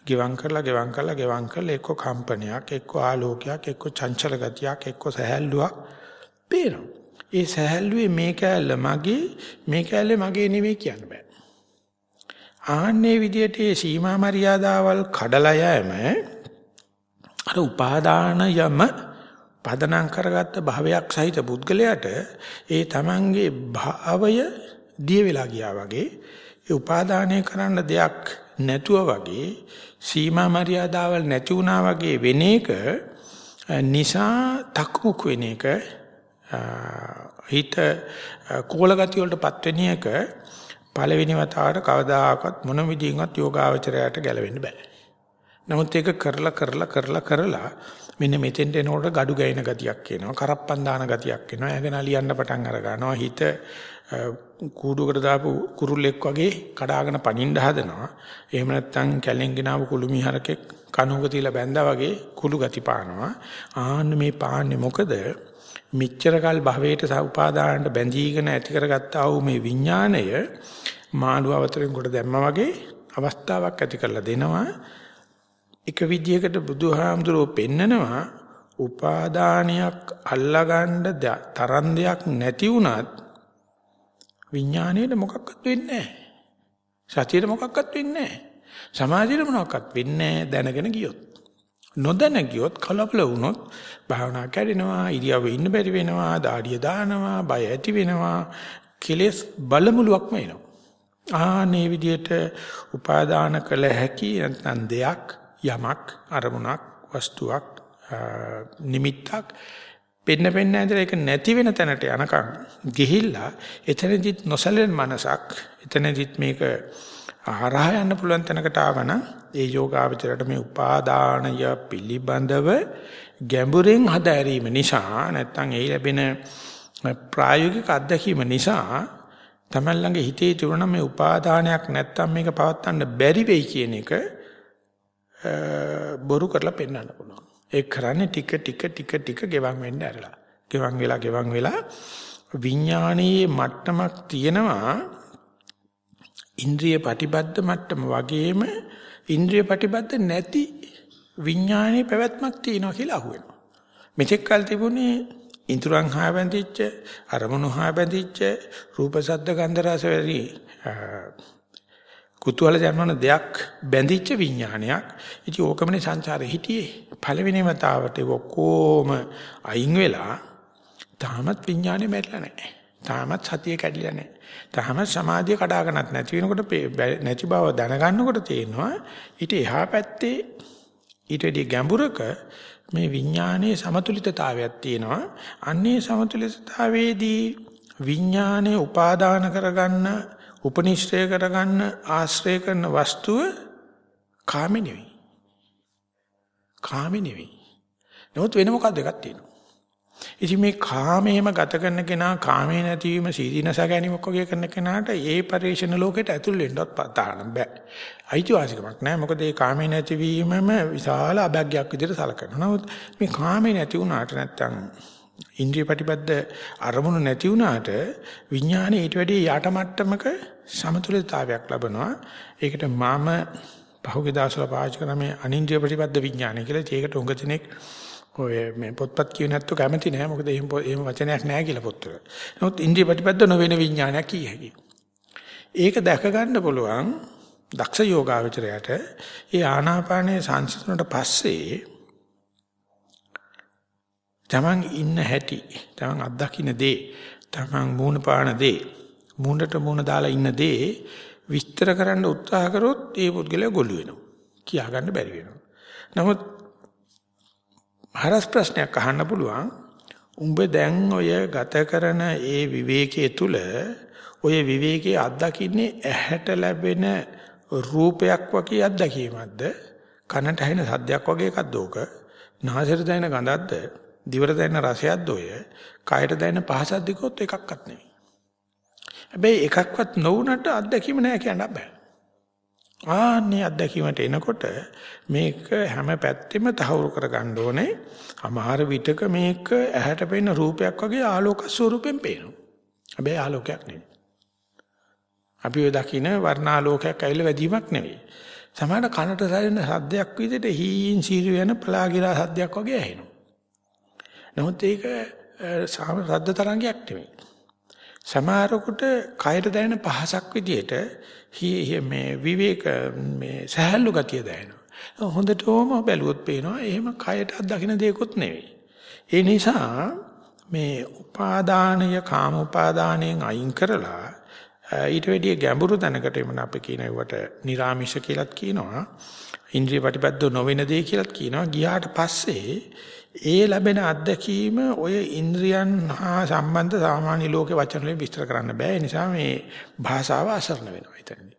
ගෙවම් කරලා ගෙවම් කරලා ගෙවම් කරලා එක්ක කම්පනයක් එක්ක ආලෝකයක් එක්ක චංචල ගතියක් එක්ක සහැල්ලුවක් පේනවා. ඒ සහැල්ලුවේ මේ කෑල්ල මගේ මේ කෑල්ල මගේ නෙවෙයි කියන්න බෑ. ආන්නේ විදියට මේ සීමා මරියාදාවල් කඩලා යෑම අර උපාදාන යම පදනම් කරගත්ත භවයක් සහිත පුද්ගලයාට ඒ තමන්ගේ භාවය දිය වෙලා ගියා වගේ ඒ උපාදානය කරන්න දෙයක් නැතුව වගේ සීමා මරියාදාවල් නැති වුණා වගේ වෙන එක නිසා තක්මුක් වෙන එක හිත කෝල ගතිය වලටපත් වෙන එක පළවෙනි වතාවට කවදාකවත් මොන විදිහින්වත් යෝගාවචරයට ගැලවෙන්න බෑ. නමුත් ඒක කරලා කරලා කරලා කරලා මෙන්න මෙතෙන්ට එනකොට gadu ගයින ගතියක් එනවා කරප්පන් දාන ගතියක් එනවා එගෙන ලියන්න පටන් අර ගන්නවා හිත කූඩුවකට දාපු කුරුල්ලෙක් වගේ කඩාගෙන පනින්න හදනවා. එහෙම නැත්නම් කැලෙන් ගෙනාවු කුළුමි හරකෙක් කණුවක තියලා බැඳා වගේ කුළු ගති පානවා. ආන්න මේ පාන්නේ මොකද? මෙච්චර කල් භවයට සඋපාදානට බැඳීගෙන ඇති කරගත්තා වූ මේ විඥාණය මාළුව අවතරින් කොට දැම්මා වගේ අවස්ථාවක් ඇති කරලා දෙනවා. එක විදියකට බුදුහාමුදුරුවෝ පෙන්නනවා උපාදානයක් අල්ලගන්න තරම් දෙයක් නැති වුණත් විඥාණයට මොකක්වත් වෙන්නේ නැහැ. සතියට මොකක්වත් වෙන්නේ නැහැ. සමාධියට මොනක්වත් වෙන්නේ නැහැ දැනගෙන ගියොත්. නොදැන ගියොත් කලබල වුණොත් භාවනා කැඩෙනවා, ඉරියව්ව ඉන්න බැරි වෙනවා, দাঁඩිය දානවා, බය ඇති වෙනවා, කෙලෙස් බලමුලුවක්ම එනවා. ආනේ විදියට උපාදාන කළ හැකි නැත්නම් දෙයක් යමක් අරමුණක් වස්තුවක් නිමිත්තක් පෙන්න පෙන්න ඇඳලා ඒක නැති වෙන තැනට යනකම් ගිහිල්ලා එතනදිත් නොසලෙන මනසක් එතනදිත් මේක හරහා යන්න පුළුවන් තැනකට ආවනම් ඒ යෝගාවචරයට මේ උපාදානය පිළිබඳව ගැඹුරින් හදාරීම නිසා නැත්නම් ඒ ලැබෙන ප්‍රායෝගික අත්දැකීම නිසා තමයි ළඟ හිතේ තිබුණ මේ උපාදානයක් නැත්නම් මේක පවත්වන්න බැරි වෙයි කියන එක බොරු කරලා පෙන්වන්න පුළුවන්. ඒක කරන්නේ ටික ටික ටික ටික ගෙවන් වෙන්න ඇරලා. ගෙවන් වෙලා ගෙවන් වෙලා විඥානීය මට්ටමක් තියෙනවා ඉන්ද්‍රිය ප්‍රතිබද්ධ මට්ටම වගේම ඉන්ද්‍රිය ප්‍රතිබද්ධ නැති විඥානයේ පැවැත්මක් තියෙනවා කියලා අහුවෙනවා. මෙතෙක් කල් තිබුණේ ඉන්ද්‍රයන් හා බැඳිච්ච අරමුණු හා බැඳිච්ච රූප ශබ්ද ගන්ධ රස වැරි කුතුහල ජන්මන දෙයක් බැඳිච්ච විඥානයක්. ඉතින් ඕකමනේ සංසාරේ හිටියේ. පළවෙනිම තාවට ඔක්කොම අයින් වෙලා තාමත් විඥානේ මැරිලා නැහැ. තාමත් සතිය කැඩිලා නැහැ. තාමත් සමාධිය කඩාගෙනත් නැති වෙනකොට නැති බව දැනගන්නකොට තේරෙනවා ඊට එහා පැත්තේ ඊට වැඩි ගැඹුරක මේ විඥානයේ සමතුලිතතාවයක් තියෙනවා. අන්නේ සමතුලිතතාවයේදී විඥානයේ උපාදාන කරගන්න උපනිශ්‍රය කරගන්න ආශ්‍රය කරන වස්තුව කාමෙ නෙවෙයි. කාමෙ නෙවෙයි. නමුත් වෙන මොකක්ද එකක් තියෙනවා. ඉතින් මේ කාමේම ගත කරන කෙනා කාමේ නැතිවීම සීදීනස ගැනීමක් වගේ කරන කෙනාට ඒ පරිේශන ලෝකයට ඇතුල් වෙන්නවත් පතාන්න බෑ. අයිතිවාසිකමක් නෑ. මොකද මේ කාමේ නැතිවීමම විශාල අභග්යක් විදිහට සලකනවා. නමුත් මේ කාමේ නැති වුණාට නැත්තම් ඉන්ද්‍රිය ප්‍රතිපද අරමුණු නැති වුණාට විඥානේ ඊට වැඩි යට මට්ටමක සමතුලිතතාවයක් ලබනවා. ඒකට මම පහුගිය දවස්වල පාවිච්චි කරන මේ අනින්ද්‍රිය ප්‍රතිපද විඥානය කියලා ඒකට උඟ දිනෙක් ඔය මේ පොත්පත් කියව නැත්තු කැමති නෑ මොකද එහෙම එහෙම වචනයක් නෑ කියලා පොත්වල. නමුත් ඉන්ද්‍රිය ප්‍රතිපද නොවන විඥානයක් කිය හැකියි. ඒක දැක ගන්න පුළුවන් දක්ෂ යෝගාවචරයට ඒ ආනාපානයේ සංසිඳුණට පස්සේ තමන් ඉන්න හැටි, තමන් අත්දකින්න දේ, තමන් මූණ පාන දේ, මූණට මූණ දාලා ඉන්න දේ විස්තර කරන්න උත්සාහ කරොත් ඒ පුද්ගලයා ගොළු වෙනවා. කියා ගන්න බැරි වෙනවා. නමුත් හරස් ප්‍රශ්නයක් අහන්න පුළුවන්. උඹ දැන් ඔය ගත කරන ඒ විවේකයේ තුල ඔය විවේකයේ අත්දකින්නේ ඇහැට ලැබෙන රූපයක් වගේ අත්දැකීමක්ද කනට ඇහෙන සද්දයක් වගේ එකක්ද ඕක නාසයට දැනෙන ගඳක්ද දිවට දැනෙන රසයක්ද ඔය කයට දැනෙන පහසක් දිකොත් එකක්වත් නෙවෙයි හැබැයි එකක්වත් නොවුනට අත්දැකීම නෑ කියන්න බෑ ආන්නේ අත්දැකීමට එනකොට මේක හැම පැත්තෙම තහවුරු කරගන්න ඕනේ. අමාර විටක මේක ඇහැට පෙනෙන රූපයක් වගේ ආලෝක ස්වරූපෙන් පේනවා. හැබැයි ආලෝකයක් නෙවෙයි. අපි ඔය දකින වර්ණාලෝකයක් ඇවිල්ලා වැදීමක් නෙවෙයි. සමහර කනට සැරෙන සද්දයක් විදිහට හීන් සීරු යන පලාගිරා සද්දයක් වගේ ඇහෙනවා. නමුත් ඒක සද්ද තරංගයක් නෙවෙයි. සමහරකට කයට දැනෙන පහසක් විදිහට මේ විවේක මේ සහැල්ලු ගතිය දැනෙනවා. හොඳටම බැලුවොත් පේනවා එහෙම කයට අත්දකින්න දෙයක්වත් නෙවෙයි. ඒ නිසා මේ උපාදානය කාම උපාදානයෙන් අයින් කරලා ඊට වැඩිය ගැඹුරු තැනකට එමන අපි කියන ඒවට නිර්ාමිෂ කියලාත් කියනවා. ඉන්ද්‍රිය ප්‍රතිපදව නොවන දේ කියලාත් කියනවා. ගියාට පස්සේ ඒ ලැබෙන අත්දැකීම ඔය ඉන්ද්‍රියන් හා සම්බන්ධ සාමාන්‍ය ලෝකේ වචන වලින් විස්තර කරන්න බෑ. ඒ නිසා මේ භාෂාව අසරණ වෙනවා එතනදී.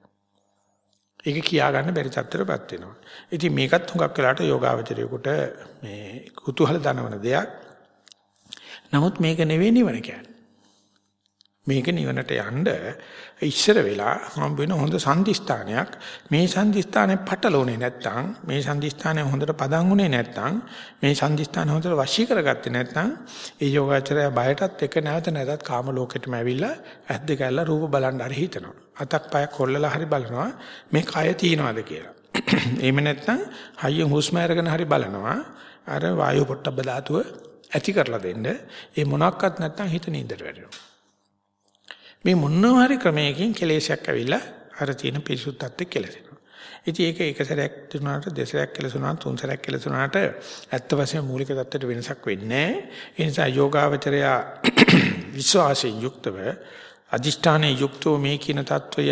ඒක කියා ගන්න බැරි තත්ත්වයකටපත් වෙනවා. ඉතින් මේකත් හුඟක් වෙලාට යෝගාවචරයේකට මේ කුතුහල දනවන දෙයක්. නමුත් මේක නෙවෙයි නිවන කියන්නේ. මේක නිවනට යන්න ඉස්සර වෙලා හම් වෙන හොඳ සම්දිස්ථානයක්. මේ සම්දිස්ථානේ පටලෝනේ නැත්තම් මේ සම්දිස්ථානේ හොඳට පදන් උනේ නැත්තම් මේ සම්දිස්ථානේ හොඳට වශී කරගත්තේ නැත්තම් ඒ යෝගාචරය බයටත් එක නැවත නැතත් කාම ලෝකෙටම ඇවිල්ලා ඇද්ද කැල්ල රූප බලන්න හරි හිතනවා. අතක් පයක් කොල්ලලා හරි බලනවා. මේ කය තියනවාද කියලා. එහෙම නැත්තම් හයියෙන් හුස්ම අරගෙන හරි බලනවා. අර වායු පොට්ටබ්බ ධාතුව ඇති කරලා දෙන්න. ඒ මොනක්වත් නැත්තම් හිත නින්දට වැටෙනවා. මේ මොනවා හරි ක්‍රමයකින් කෙලෙසයක් ඇවිල්ලා අර තියෙන පිරිසුද්ධත්වය කෙලසෙනවා. ඉතින් ඒක එක සැරයක් දුනාට දෙසරයක් කෙලසුණා තුන් සැරයක් කෙලසුණාට ඇත්ත වශයෙන්ම මූලික தත්තට වෙනසක් වෙන්නේ නැහැ. ඒ නිසා යෝගාවචරයා විශ්වාසයෙන් යුක්තව අදිෂ්ඨානයේ යුක්තව මේ කියන தত্ত্বය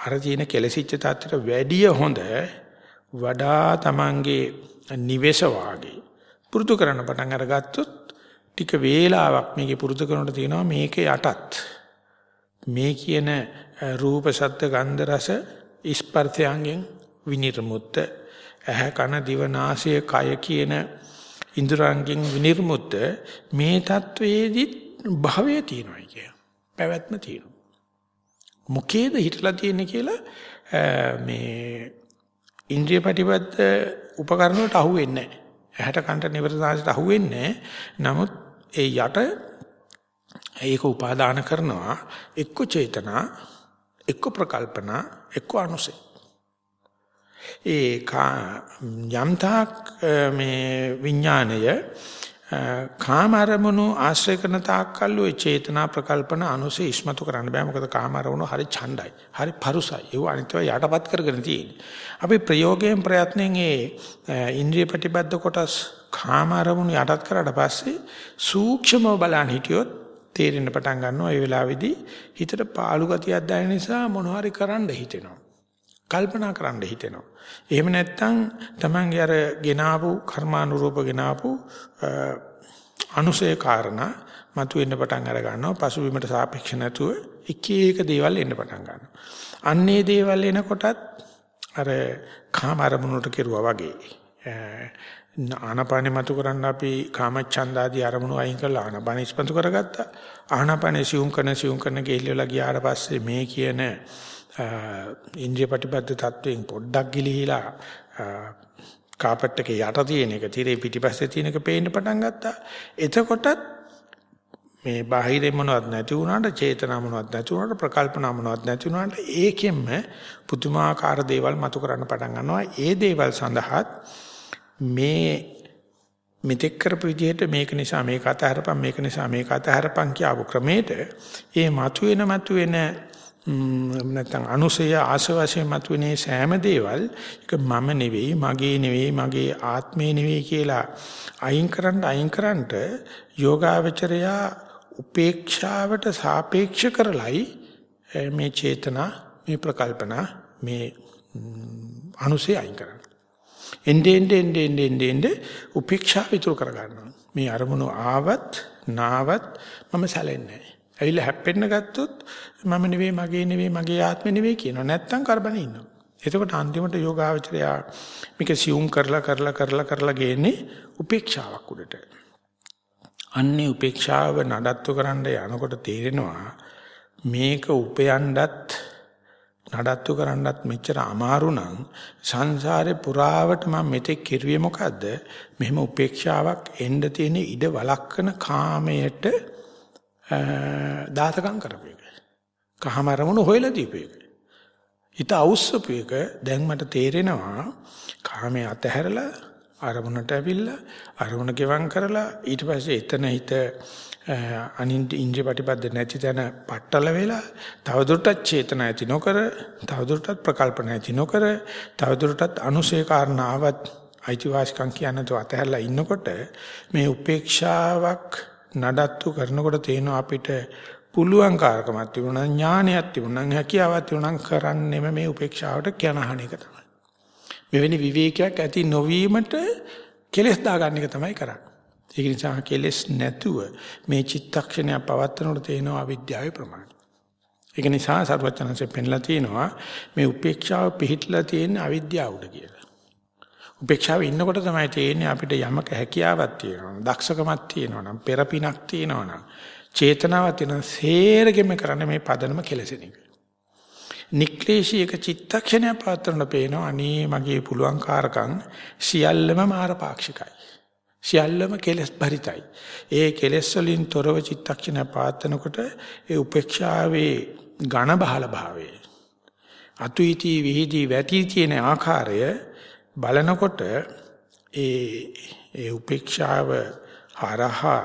අර තියෙන කෙලසිච්ච தත්තට වැඩිය හොඳ වඩා Tamanගේ නිවෙස වාගේ පුරුදු කරන පටන් අරගත්තොත් ටික වේලාවක් මේකේ පුරුදු කරනකොට තියෙනවා මේක යටත් මේ කියන රූප ශබ්ද ගන්ධ රස ස්පර්ශයන්ගෙන් විනිර්මුත්ත ඇහ කන දිව නාසය කය කියන ඉන්ද්‍රයන්ගෙන් විනිර්මුත්ත මේ தത്വයේදී භවය තියෙනවා කිය. පැවැත්ම තියෙනවා. මොකේද හිටලා තියෙන්නේ කියලා මේ ඉන්ද්‍රිය ප්‍රතිපද උපකරණ වලට අහුවෙන්නේ නැහැ. ඇහැට කන්ට නිවර්තනාසයට අහුවෙන්නේ නැහැ. නමුත් ඒ යට ඒක උපාදාන කරනවා. එක්ක චේතනා එක්ක ප්‍රකල්පනා එක්ක අනුසය. ඒ යම්තාක් මේ විඥාණය කාමරමුණු ආශ්‍රය කරන තාක්කල් ඔය චේතනා ප්‍රකල්පන අනුසය ඉස්මතු කරන්න බෑ. මොකද කාමරමුණු හරි ඡණ්ඩයි හරි පරුසයි. ඒව අනිත්ව යටපත් කරගෙන තියෙන්නේ. අපි ප්‍රයෝගයෙන් ප්‍රයත්නෙන් ඒ ඉන්ද්‍රිය ප්‍රතිබද්ධ කොටස් කාමරමුණු යටත් කරාට පස්සේ සූක්ෂමව බලන් හිටියොත් තේරෙන්න පටන් ගන්නවා ඒ වෙලාවේදී හිතට පාළු ගතියක් දැනෙන නිසා මොනවාරි කරන්න හිතෙනවා. කල්පනා කරන්න හිතෙනවා. එහෙම නැත්නම් Tamange අර ගෙනාවු කර්මානුරූප ගෙනාවු අනුසය කාරණා මතුවෙන්න පටන් අර ගන්නවා. පසුබිමට සාපේක්ෂ නැතුව එක එක දේවල් එන්න පටන් ගන්නවා. අන්නේ දේවල් එනකොටත් අර කාම අරමුණට කෙරුවා වගේ ආනපානෙ මතු කරන්න අපි කාමච්ඡන්දාදී අරමුණු අයින් කරලා ආනපානෙ ඉස්පන්තු කරගත්තා. ආනපානෙ සියුම් කරන සියුම් කරන ගෙල්ලලා ගියාට පස්සේ මේ කියන ඉන්ද්‍රිය ප්‍රතිපද තත්වයෙන් පොඩ්ඩක් ගිලිහිලා කාපට් එකේ යට තියෙන එක tire පිටිපස්සේ තියෙන එක පේන්න පටන් ගත්තා. එතකොටත් මේ බාහිරේ මොනවත් නැති වුණාට චේතනා මොනවත් නැති වුණාට ප්‍රකල්පනා මොනවත් නැති වුණාට ඒකෙන්ම පුදුමාකාර දේවල් මතු කරන්න පටන් ගන්නවා. ඒ දේවල් සඳහාත් මේ මෙතෙක් කරපු විදිහට මේක නිසා මේක අතහැරපන් මේක නිසා මේක අතහැරපන් කියපු ක්‍රමයට ඒ මතුවෙන මතුවෙන නැත්නම් අනුසය ආශවශයෙන් මතුවෙන සෑම දේවල් ඒක මම නෙවෙයි මගේ නෙවෙයි මගේ ආත්මේ නෙවෙයි කියලා අයින් කරන්න අයින් කරන්නට යෝගාවචරයා උපේක්ෂාවට සාපේක්ෂ කරලයි මේ චේතනා මේ ප්‍රකල්පනා මේ අනුසය අයින් කරන්නේ. එnde ende ende ende ende ende උපේක්ෂා විතුරු කර ගන්නවා. මේ අරමුණු ආවත් නාවත් මම සැලෙන්නේ නැහැ. ඇවිල්ලා හැප්පෙන්න ගත්තොත් මම නෙවෙයි මගේ නෙවෙයි මගේ ආත්මෙ නෙවෙයි කියනවා. නැත්තම් කරබනේ ඉන්නවා. එතකොට අන්තිමට යෝගාවචරය මේක සියුම් කරලා කරලා කරලා කරලා ගේන්නේ උපේක්ෂාවක් උඩට. අන්නේ උපේක්ෂාව නඩත්තු කරන්න යනකොට තේරෙනවා මේක උපයන්නත් නඩත්තු කරන්නත් මෙච්චර අමාරු නම් සංසාරේ පුරාවට මම මෙතෙක් කිරුවේ මොකද්ද? මෙහෙම උපේක්ෂාවක් එන්න තියෙන ඉඩ වළක්වන කාමයට දාතකම් කරපු එක. කහම අරමුණු හොයලා දීපු එක. හිත අවුස්සපු එක දැන් මට තේරෙනවා කාමයේ අතහැරලා අරමුණට ඇවිල්ලා අරමුණ ගෙවම් කරලා ඊට පස්සේ එතන හිත අනින්ද ඉන්ද්‍රිය ප්‍රතිපද නැති තැන පట్టල වෙලා තවදුරටත් චේතන ඇති නොකර තවදුරටත් ප්‍රකල්පන ඇති නොකර තවදුරටත් අනුශේ කාරණාවත් අයිතිවාසිකම් කියනතෝ අතහැරලා ඉන්නකොට මේ උපේක්ෂාවක් නඩත්තු කරනකොට තේනවා අපිට පුළුවන් කාර්කමක් තිබුණා ඥානයක් තිබුණා හැකියාවක් තිබුණා කරන්නෙම මේ උපේක්ෂාවට කනහන එක තමයි. මෙවැනි විවේකයක් ඇති නොවීමට කෙලස් දාගන්න එක තමයි කරන්නේ. ඒක නිසා කෙලස් නැතුව මේ චිත්තක්ෂණය පවත්වනකොට තේනවා අවිද්‍යාවේ ප්‍රමාණය. ඒක නිසා සර්වචනanse පෙන්ලා තියෙනවා මේ උපේක්ෂාව පිහිටලා තියෙන අවිද්‍යාව උඩ කියලා. උපේක්ෂාව ඉන්නකොට තමයි තේරෙන්නේ අපිට යමක හැකියාවක් තියෙනවා දක්ෂකමක් තියෙනවා නම් පෙරපිනක් තියෙනවා නම් චේතනාවක් තියෙනවා සේරගෙම කරන්නේ මේ පදනම කෙලසෙන එක. නික්ලේශී එක චිත්තක්ෂණයක් පවත්වන්න පේනවා අනේ මගේ පුළුවන් කාරකම් සියල්ලම මාරපාක්ෂිකයි. සියල්ලම කෙලස් භරිතයි. ඒ කෙලස් වලින් තොරව චිත්තක්ෂණය පවත්වනකොට ඒ උපේක්ෂාවේ ඝන බහල භාවයේ අතුයිති විහිදී වැටි තියෙන ආකාරය බලනකොට ඒ ඒ උපේක්ෂාව හරහා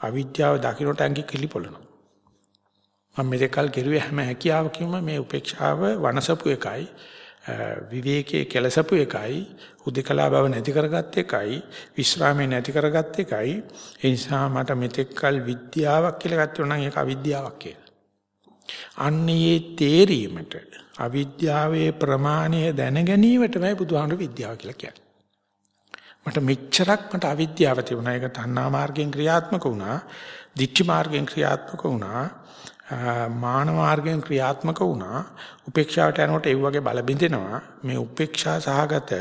අවිද්‍යාව දකින්නට ඇඟි කිලිපොළනවා. මම මේකල් කෙරුවේ හැම හැකියාවකින්ම මේ උපේක්ෂාව වනසපු එකයි විවේකයේ කෙලසපු එකයි උදිකලා බව නැති කරගත් එකයි විශ්‍රාමයේ නැති කරගත් එකයි ඒ නිසා මට මෙතෙක්කල් විද්‍යාවක් කියලා ගත්තොත් නම් ඒක අවිද්‍යාවක් කියලා. අන්නේ තේරීමට අවිද්‍යාවේ ප්‍රමාණය දැන ගැනීමටමයි බුදුහාමුදුරු විද්‍යාව කියලා කියන්නේ. මට මෙච්චරක් මට අවිද්‍යාව තිබුණා. ඒක තණ්හා මාර්ගයෙන් ක්‍රියාත්මක වුණා. දික්ඨි මාර්ගයෙන් ක්‍රියාත්මක වුණා. මාන මාර්ගයෙන් ක්‍රියාත්මක වුණා. උපේක්ෂාවට යනකොට ඒ වගේ බල බින්දෙනවා. මේ උපේක්ෂා සහගත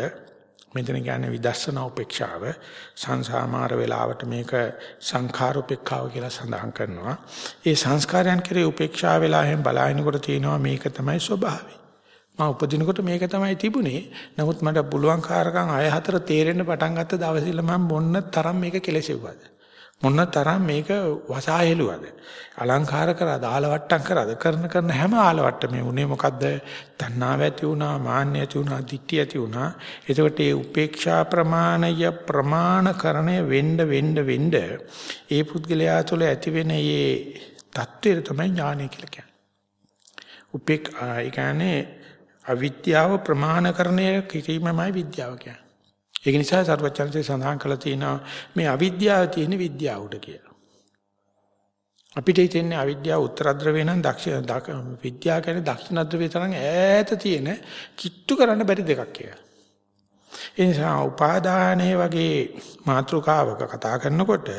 මෙතන කියන්නේ විදර්ශනා උපේක්ෂාව සංසාමාර වේලාවට මේක සංඛාර උපේක්ඛාව කියලා සඳහන් කරනවා. ඒ සංස්කාරයන් කෙරේ උපේක්ෂා වෙලා එහෙන් බලාගෙනකොට තියෙනවා මේක තමයි ස්වභාවය. මම උපදිනකොට මේක තමයි තිබුණේ. නමුත් මට පුළුවන් කාරකම් අය හතර තේරෙන්න පටන් ගත්ත දවසේ මම මොන්න තරම් මේක කෙලෙසෙව්වද? මොන තරම් මේක වසාහෙලුවද? අලංකාර කරාද, ආලවට්ටම් කරාද? කරන කරන හැම ආලවට්ටමේ උනේ මොකද්ද? තණ්හාව ඇති වුණා, මාන්නය ඇති වුණා, ditthi ඇති වුණා. එතකොට මේ උපේක්ෂා ප්‍රමාණය ප්‍රමාණකරණය වෙන්න වෙන්න වෙන්න ඒ පුද්ගලයා තුළ ඇති වෙන මේ தත්ත්වය තමයි ඥානය කියලා කියන්නේ. උපේක් ඒ කියන්නේ අවිද්‍යාව ප්‍රමාණකරණය කිරීමමයි විද්‍යාව කියන්නේ. ඒක නිසා සර්වචන්සේ සඳහන් කළා තියෙනවා මේ අවිද්‍යාව තියෙන විද්‍යාව උඩ කියලා. අපිට හිතෙන්නේ අවිද්‍යාව උත්තරද්‍රවේ නම් දක්ෂ විද්‍යාව කියන්නේ දක්ෂිණද්‍රවේ තරම් ඈත තියෙන කිට්ටු කරන්න බැරි දෙකක් කියලා. ඒ නිසා උපාදානයේ වගේ මාත්‍රකාවක කතා කරනකොට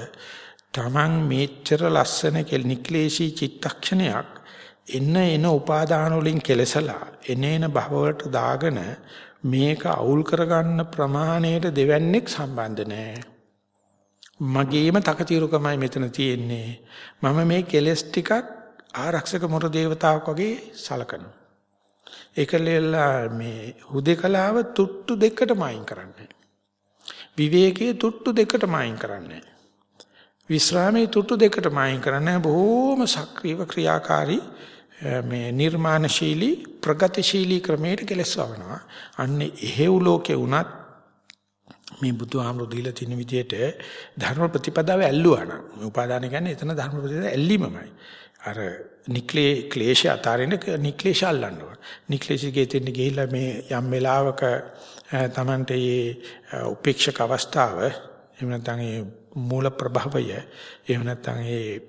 Taman මේච්චර ලස්සන කෙල්නික්ලේශී චිත්තක්ෂණයක් එන එන උපාදාන වලින් කෙලසලා එනේන භවවලට දාගෙන මේක අවුල් කරගන්න ප්‍රමාණයට දෙවන්නේක් සම්බන්ධ නැහැ. මගේම තකතිරුකමයි මෙතන තියෙන්නේ. මම මේ කෙලස් ටිකක් ආරක්ෂක මොර දේවතාවක් වගේ සලකනවා. ඒකලෙලා මේ හුදේකලාව තුට්ටු දෙකටම අයින් කරන්නේ. විවේකයේ තුට්ටු දෙකටම අයින් කරන්නේ. විශ්‍රාමයේ තුට්ටු දෙකටම අයින් කරන්නේ බොහෝම සක්‍රීය ක්‍රියාකාරී මේ නිර්මාණශීලී ප්‍රගතිශීලී ක්‍රමයට කෙලස්වනවා. අන්න එහෙව් ලෝකේ වුණත් මේ බුදුහාමුදුරු දීලා තියෙන විදිහට ධර්ම ප්‍රතිපදාව ඇල්ලුවා නම් උපාදාන කියන්නේ එතන ධර්ම ප්‍රතිපදාව ඇල්ලීමමයි. අර නික්ලේ ක්ලේශ අතාරින්න නික්ලේශ අල්ලන්න ඕන. නික්ලේශිකේ තෙන්න ගිහිල්ලා මේ යම් වෙලාවක Tamante මේ උපේක්ෂක අවස්ථාව එහෙම නැත්නම් ඒ මූල ප්‍රභවය එහෙම නැත්නම් ඒ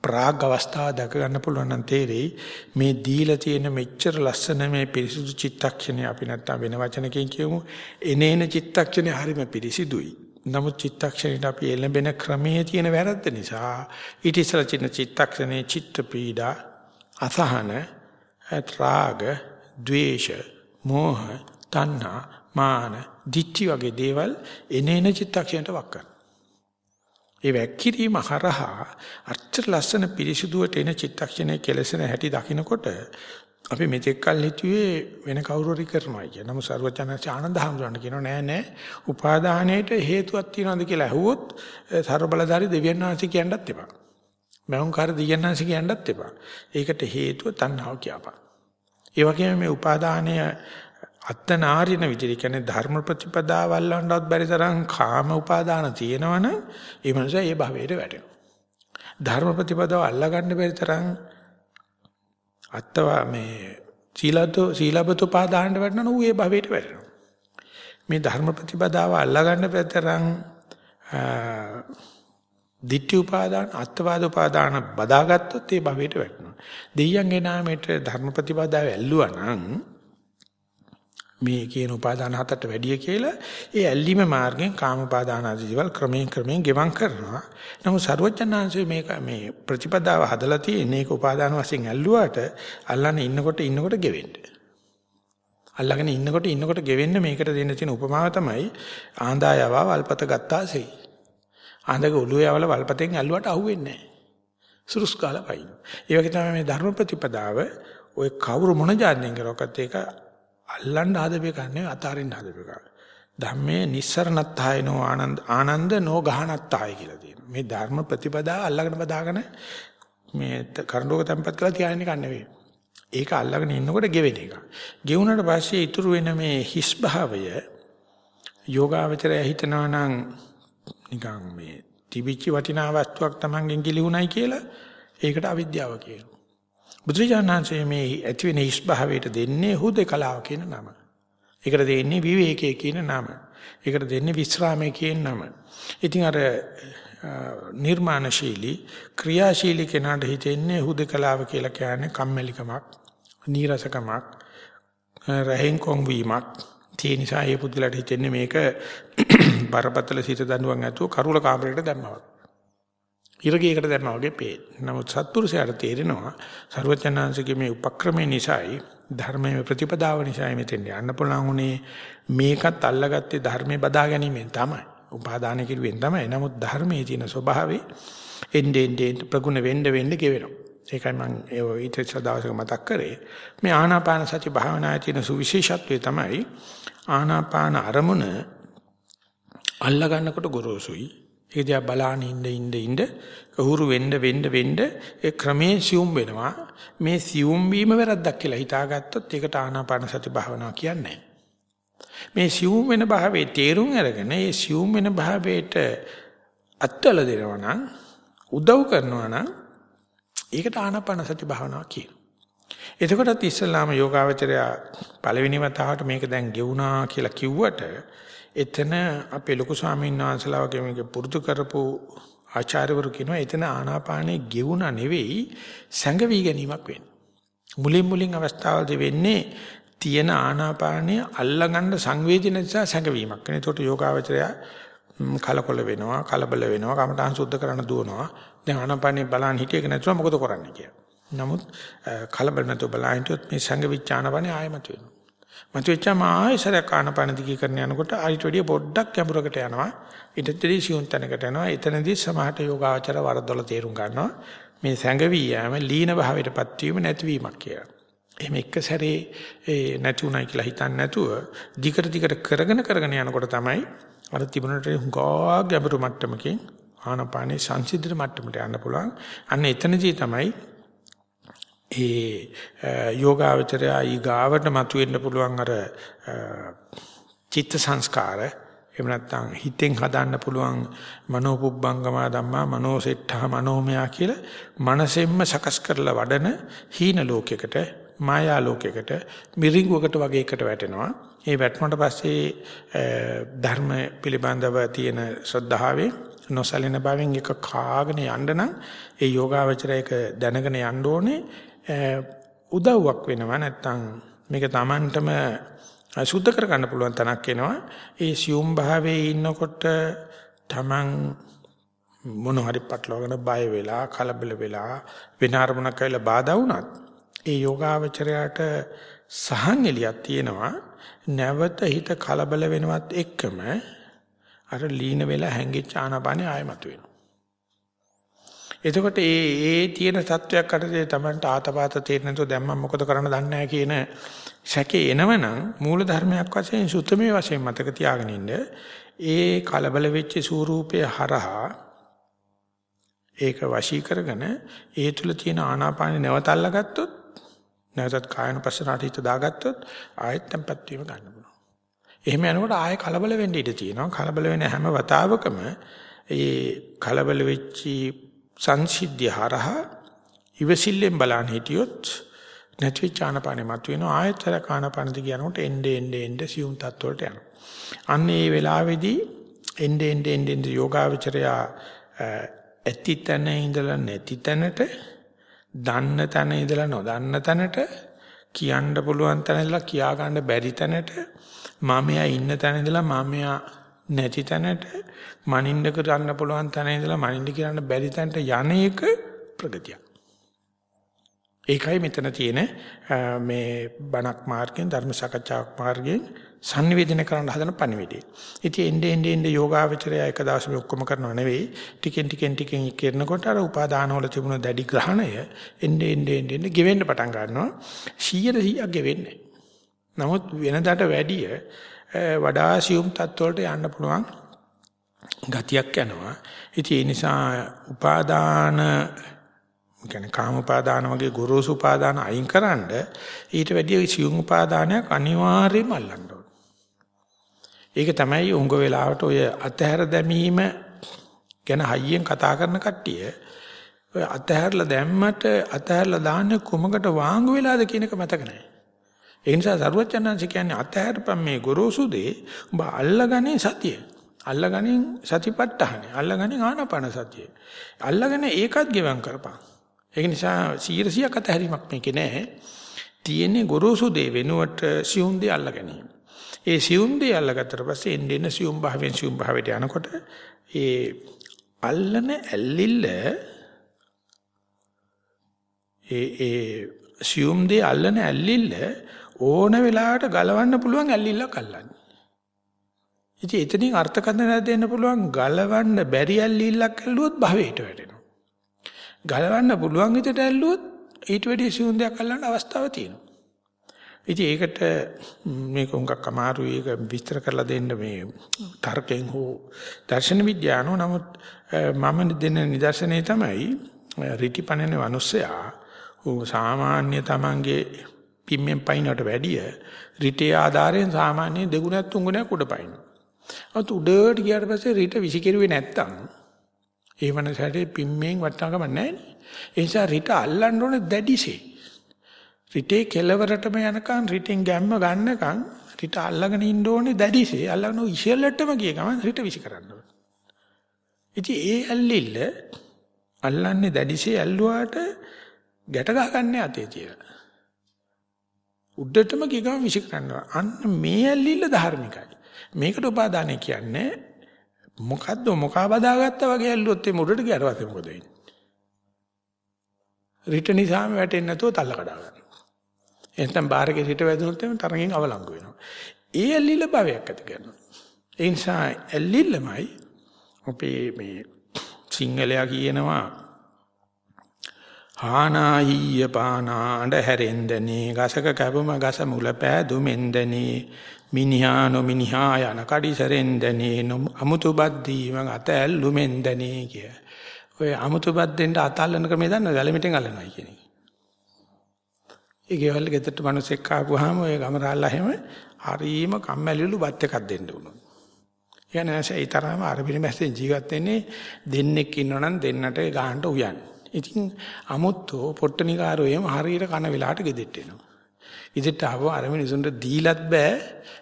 ප්‍රාග් අවස්ථාව දැක ගන්න පුළුවන් නම් තේරෙයි මේ දීලා තියෙන මෙච්චර ලස්සන මේ පිරිසිදු චිත්තක්ෂණය අපි නැත්තම් වෙන වචනකින් කියමු. එනේන චිත්තක්ෂණය හරිම පිරිසිදුයි. නමුත් චිත්තක්ෂණයට අපි එළඹෙන ක්‍රමයේ තියෙන වැරද්ද නිසා ඊට ඉස්සර චින්න චිත්තක්ෂණේ චිත්ත පීඩා අසහන රාග ද්වේෂ මෝහ තණ්හා මාන දිච්චි වගේ දේවල් එනේන චිත්තක්ෂණයට වක් කරනවා. ඒ වැක්කිරීම හරහා අච්චර ලස්සන පිරිසිදුවට එන චිත්තක්ෂණයේ කෙලසෙන හැටි දකිනකොට අපි මෙතෙක් කල් හිතුවේ වෙන කවුරු හරි කරනවා කියන. නමුත් සර්වචනස ආනන්ද හැමෝටම කියනවා නෑ නෑ උපාදානයේට හේතුවක් තියනවාද කියලා අහුවොත් ਸਰබලධාරි දෙවියන් වහන්සේ කියන්නත් එපා. මෞංකාර දෙවියන් වහන්සේ කියන්නත් එපා. ඒකට හේතුව තණ්හාව කියපා. ඒ වගේම මේ උපාදානය අත්තනාරින විදිහට කියන්නේ ධර්ම ප්‍රතිපදාව වල්ලන්නවත් බැරි තරම් කාම උපාදාන තියෙනවනම් ඒ මනුස්සයා ඒ භවයට වැටෙනවා. ධර්ම ප්‍රතිපදාව අල්ලගන්න බැරි තරම් අත්තවා මේ සීලතු සීලබතු පාදාහන්න වැටෙනවා ඌ ඒ භවයට වැටෙනවා. මේ ධර්ම ප්‍රතිපදාව අල්ලගන්න බැරි තරම් ditthi upadana අත්වාද උපාදාන බදාගත්තොත් ඒ භවයට වැටෙනවා. දෙයියන්ගේ නාමයට ධර්ම ප්‍රතිපදාව ඇල්ලුවා නම් මේ කියන උපාදාන හතට වැඩිය කියලා ඒ ඇල්ලීම මාර්ගෙන් කාම උපාදාන ආදී දේවල් ක්‍රමයෙන් ක්‍රමයෙන් ගෙවම් කරනවා. නමුත් ਸਰවඥාන්සේ මේක මේ ප්‍රතිපදාව හදලා තියෙන එක උපාදාන වශයෙන් ඇල්ලුවාට අල්ලන ඉන්නකොට ඉන්නකොට ගෙවෙන්න. අල්ලගෙන ඉන්නකොට ඉන්නකොට ගෙවෙන්න මේකට දෙන්න තියෙන උපමාව තමයි ආන්දායව වල්පත ගත්තාසේ. ආන්දක ඔළුවේ යවල වල්පතෙන් ඇල්ලුවට අහුවෙන්නේ නැහැ. සුරුස් කාලා පයින්. ඒ වගේ තමයි මේ ධර්ම ප්‍රතිපදාව ඔය කවුරු මොන જાණයෙන් කරවකත් ඒක අල්ලන්න හදපේ කන්නේ අතාරින්න හදපේ කා. ධම්මේ නිස්සරණත්තායනෝ ආනන්ද ආනන්ද නෝ ගහනත්තාය කියලා තියෙනවා. මේ ධර්ම ප්‍රතිපදා අල්ලගෙන බදාගෙන මේ කරඬුවක තැම්පත් කරලා තියාගෙන ඉන්න නෙවෙයි. ඒක අල්ලගෙන ඉන්නකොට ගෙවෙන එක. ගෙවුනට පස්සේ ඉතුරු වෙන මේ හිස් භාවය යෝගාවචරය හිතනවා නම් නිකන් මේ තිබිච්ච වටිනා වස්තුවක් Tamanගෙන් ගිලිහුණයි කියලා ඒකට අවිද්‍යාව කියනවා. බුදුරජාණන්සේ මේ ඇති වෙන හිස් භාවයට දෙන්නේ හුදේකලාව කියන නම. ඒකට දෙන්නේ විවේකයේ කියන නම. ඒකට දෙන්නේ විස්රාමයේ කියන නම. ඉතින් අර නිර්මාණශීලී ක්‍රියාශීලී කෙනාට හිතෙන්නේ හුදේකලාව කියලා කියන්නේ කම්මැලිකමක්, නීරසකමක්, රහෙන් කොන් වීමක්. ඒ නිසා ඒ පුදුලට හිතෙන්නේ මේක බරපතල සිත දඬුවම් ඇතුව කරුල කාමරයකට දැම්මා. ඉරගයකට දැම්මා වගේ පේන. නමුත් සත්පුරුෂයාට තේරෙනවා ਸਰවඥාන්සේගේ මේ උපක්‍රමය නිසායි ධර්මයේ ප්‍රතිපදාව නිසායි මෙතෙන් යන්න පුළුවන් උනේ මේකත් අල්ලගත්තේ ධර්මයේ බදා ගැනීමෙන් තමයි. උපාදාන කිරුවෙන් තමයි. නමුත් ධර්මයේ තියෙන ස්වභාවය එන්නේ එන්නේ ප්‍රගුණ වෙන්න වෙන්න ගෙවෙනවා. ඒකයි මම ඒ ඊට දවසක මතක් කරේ. මේ ආනාපාන සති භාවනාවේ තියෙන සුවිශේෂත්වය තමයි ආනාපාන අරමුණ අල්ලා ගන්නකොට ගොරෝසුයි ඒක දිහා බලාන ඉන්න ඉන්න ඉන්න කහුරු වෙන්න වෙන්න වෙන්න ඒ ක්‍රමේ සියුම් වෙනවා. මේ සියුම් වීම වැරද්දක් කියලා හිතාගත්තොත් ඒකට ආනාපාන සති භාවනාව කියන්නේ මේ සියුම් වෙන භාවයේ තේරුම් අරගෙන ඒ සියුම් වෙන භාවයට අත්වල දෙනවා නම් උදව් කරනවා නම් ඒකට ආනාපාන සති භාවනාව කියනවා. එතකොටත් ඉස්සල්ලාම යෝගාවචරය පළවෙනි වතාවට මේක දැන් ගෙවුනා කියලා කිව්වට එතන අපේ ලොකු ස්වාමීන් වහන්සේලා වගේ මේක පුරුදු කරපු ආචාර්යවරු කියනවා එතන ආනාපානේ ගෙවුණා නෙවෙයි සැඟවි ගැනීමක් වෙන්නේ. මුලින් මුලින් අවස්ථාවලදී වෙන්නේ තියෙන ආනාපානය අල්ලගන්න සංවේදන නිසා සැඟවීමක්. එතකොට යෝගාවචරය කලකොල වෙනවා, කලබල වෙනවා, කමඨාන් සුද්ධ කරන්න දුවනවා. දැන් ආනාපානේ බලන් හිටියක නැතුව මොකද කරන්නේ කියලා. නමුත් කලබල නැතුව බලන් හිටියොත් මේ සංගවිච්ඡ ආනාපානේ ආයමතු වෙනවා. මතුවෙච්චම ආයෙසරයක් ආනපන දිගී කරන යනකොට ආයිට වැඩිය පොඩ්ඩක් ගැඹුරකට යනවා. ඊටතරී සියුම් තැනකට යනවා. එතනදී සමහරට යෝගාචර වරදොල තේරුම් ගන්නවා. මේ සැඟවි යෑම ලීන භාවයටපත් වීම නැතිවීමක් කියලා. එහෙම එක සැරේ ඒ නැති උනායි කියලා හිතන්නේ නැතුව දිගට දිගට කරගෙන කරගෙන යනකොට තමයි අර තිබුණට හුඟා ගැඹුරු මට්ටමකින් ආනපානේ සංසිද්ධිත මට්ටමට යන්න පුළුවන්. අන්න එතනදී තමයි ඒ යෝගාවචරය ඊගාවට මතුවෙන්න පුළුවන් අර චිත්ත සංස්කාර එහෙම නැත්නම් හිතෙන් හදන්න පුළුවන් මනෝපුබ්බංගම ධම්මා මනෝසෙට්ඨා මනෝමයා කියලා මනසෙන්ම සකස් කරලා වඩන හීන ලෝකයකට මායා ලෝකයකට මිරිඟුවකට වගේ එකට වැටෙනවා. ඒ වැටුණට පස්සේ ධර්ම පිළිබඳව තියෙන ශ්‍රද්ධාවේ නොසලින බවෙන් එක කාගෙන යන්න නම් ඒ යෝගාවචරයක දැනගෙන යන්න ඕනේ උදව්වක් වෙනවා නැත්තම් මේක Tamanටම සුද්ධ කරගන්න පුළුවන් තැනක් එනවා. ඒ සියුම් භාවයේ ඉන්නකොට Taman මොන හරි පටලවගෙන බය වෙලා කලබල වෙලා වෙන අරමුණක් කියලා බාධා වුණත් ඒ යෝගාවචරයට සහන් එලියක් තියෙනවා. නැවත හිත කලබල වෙනවත් එක්කම අර ලීන වෙලා හැංගිච්ච ආනපානේ ආයමතු වෙනවා. එතකොට ඒ ඒ තියෙන තත්වයක් අතරේ Tamanට ආතපාත තේරෙන්නේ නැතුව දැන් මම මොකද කරන්න දන්නේ නැහැ කියන සැකේ එනවනම් මූල ධර්මයක් වශයෙන් සුත්තමේ වශයෙන් මතක තියාගෙන ඉන්න ඒ කලබල වෙච්ච ස්වරූපය හරහා ඒක වශී කරගෙන ඒ තුල තියෙන ආනාපානෙ නැවත අල්ලගත්තොත් නැවතත් කායනුපස්සනාට හිත දාගත්තොත් ආයෙත් tempත් වීම ගන්න පුළුවන්. එහෙම යනකොට ආයෙ කලබල වෙන්න ඉඩ තියෙනවා. කලබල වෙන හැම වතාවකම ඒ කලබල වෙච්චි සංසිද්ධිය හරහා ඉවසිල්ලෙන් බලන්න හිටියොත් නැති චානපානෙ මතුවෙනවා ආයතර කානපානද කියනකොට එnde ende ende සියුම් තත්වලට යනවා. අන්න ඒ වෙලාවේදී එnde ende ende යෝගාවචරය ඇති තැන ඉඳලා නැති තැනට දන්න තැන ඉඳලා නොදන්න තැනට කියන්න පුළුවන් තැන ඉඳලා කියා ගන්න බැරි තැනට මමයා ඉන්න තැන ඉඳලා මමයා නැති තැනට මනින්න කරන්න පුළුවන් තැන ඉඳලා මනින්න කියන්න බැරි තැනට යන එක ප්‍රගතියක්. ඒකයි මෙතන තියෙන මේ බණක් මාර්ගයෙන් ධර්ම සාකච්ඡාවක් මාර්ගයෙන් sannivedana කරන්න හදන පණිවිඩය. ඉතින් එnde ende ende යෝගාවචරය එක දවසෙම ඔක්කොම කරනව නෙවෙයි ටිකෙන් ටිකෙන් ටිකෙන් කරනකොට අර උපාදාන වල තිබුණ දැඩි ග්‍රහණය එnde ende ende ende ගෙවෙන්න පටන් ගන්නවා 100 100ක් ගෙවෙන්නේ. නමුත් වෙනදාට වැඩිය වඩා සියුම් තත්ත්වවලට යන්න පුළුවන් ගතියක් යනවා. ඉතින් ඒ නිසා උපාදාන කියන්නේ කාම උපාදාන වගේ ගොරෝසු උපාදාන අයින් කරන්ඩ ඊට වැඩිය සියුම් උපාදානයක් අනිවාර්යයෙන්ම අල්ලන්න ඕනේ. ඒක තමයි උංග වෙලාවට ඔය අතහැර දැමීම ගැන හයියෙන් කතා කරන කට්ටිය ඔය අතහැරලා දැම්මට අතහැරලා දාන්නේ කොමකට වාංගු වෙලාද කියන එක මතක නැහැ. ඒ නිසා සරුවචනංශ කියන්නේ අතහැරපම් මේ ගොරෝසු දේ උඹ අල්ලගන්නේ සතිය. අල්ලගන්නේ සතිපට්ඨාන. අල්ලගන්නේ ආනාපාන සතිය. අල්ලගෙන ඒකත් ගෙවම් කරපන්. ඒක නිසා 100ක් අතහැරීමක් මේකේ නැහැ. තියෙන්නේ ගොරෝසු දේ වෙනුවට සියුම් දේ අල්ල ගැනීම. ඒ සියුම් දේ අල්ලගත්තට පස්සේ එන්න එන්න සියුම් භාවයෙන් සියුම් භාවයට යනකොට ඒ අල්ලන ඇල්ලිල්ල ඒ ඒ සියුම් දේ අල්ලන ඇල්ලිල්ල ඕන වෙලාවට ගලවන්න පුළුවන් ඇල්ලිල්ලක් අල්ලන්නේ. ඉතින් එතනින් අර්ථකථන දෙන්න පුළුවන් ගලවන්න බැරි ඇල්ලිල්ලක් ඇල්ලුවොත් භවයට වැටෙනවා. ගලවන්න පුළුවන් විදිහට ඇල්ලුවොත් ඊට වැඩි සියුම් දෙයක් අල්ලන්න අවස්ථාව තියෙනවා. ඉතින් ඒකට මේක උඟක් අමාරුයි ඒක විස්තර කරලා දෙන්න මේ තර්කයෙන් හෝ දර්ශන විද්‍යාවනෝ නමුත් මම දෙන නිදර්ශනය තමයි රිටිපණන මිනිස්සයා ඌ සාමාන්‍ය තමන්ගේ පිම්මෙන් පයින්නට වැඩිය රිටේ ආධාරයෙන් සාමාන්‍ය දෙගුණයක් තුන්ගුණයක් උඩ පයින්නවා. අත උඩට ගියාට පස්සේ රිට විසිකිරුවේ නැත්තම් ඒ වෙනසට පිම්මෙන් වටනකම නැහැ නේ. ඒ නිසා රිට අල්ලන්න ඕනේ දැඩිසේ. රිටේ කෙලවරටම යනකම් රිටෙන් ගැම්ම ගන්නකම් රිට අල්ලගෙන ඉන්න ඕනේ දැඩිසේ. අල්ලගෙන ඉෂෙල්ලටම ගිය ගමන් රිට විසි කරන්න ඕනේ. ඉතින් ඒ ඇල්ලිල්ල අල්ලන්නේ දැඩිසේ ඇල්ලුවාට ගැට ගහගන්නේ අතේ තියලා. උඩටම ගිය ගමන් විසි කරනවා. අන්න මේ ඇල්ලිල්ල ධර්මිකයි. මේකට උපාදානය කියන්නේ මොකද්ද මොකා බදාගත්තා වගේ ඇල්ලුවොත් ඒ මුඩට ගියාට පස්සේ මොකද වෙන්නේ? රිට නිසාම වැටෙන්නේ නැතුව තල්ල කඩා ගන්නවා. එහෙනම් බාහිරේ රිට වැදුනොත් එimhe තරගෙන් අවලංගු වෙනවා. ඒ ඇල්ලිල භවයක් ඇති කරනවා. ඒ නිසා ඇල්ලිල්ලමයි අපේ මේ සිංහලයා කියනවා හානාහිය පානාඬ හැරෙන්දනේ ගසක කැපුම ගස මුල පෑදුමෙන්දනේ මිනිහා නොමිනිහා යන කඩිසරෙන්දනේ අමුතුබත් දීම අත ඇල්ලුමෙන්දනේ කිය. ඔය අමුතුබත් දෙන්න අත අල්ලන ක්‍රමය දන්නවද? වැලමිටෙන් අල්ලනවා කියන එක. ඒ ගෙවල් ගෙදරට මිනිස්සෙක් ආපුවාම ඔය ගමරාල්ලා හැම හරීම කම්මැලිලු බත් එකක් දෙන්න උනොත්. යන්නේ ඒ තරම අරබිනි මැස්සෙන් ජීවත් වෙන්නේ දෙන්නෙක් ඉන්නවනම් දෙන්නට ගහන්න උයන්නේ. ඉතින් අමුත්තෝ පොට්ටනිකාරෝ එහෙම හරියට කන වෙලාවට ගෙදෙට්ට එනවා. ඉදිට ආව අර මිනිසුන්ට දීලත් බෑ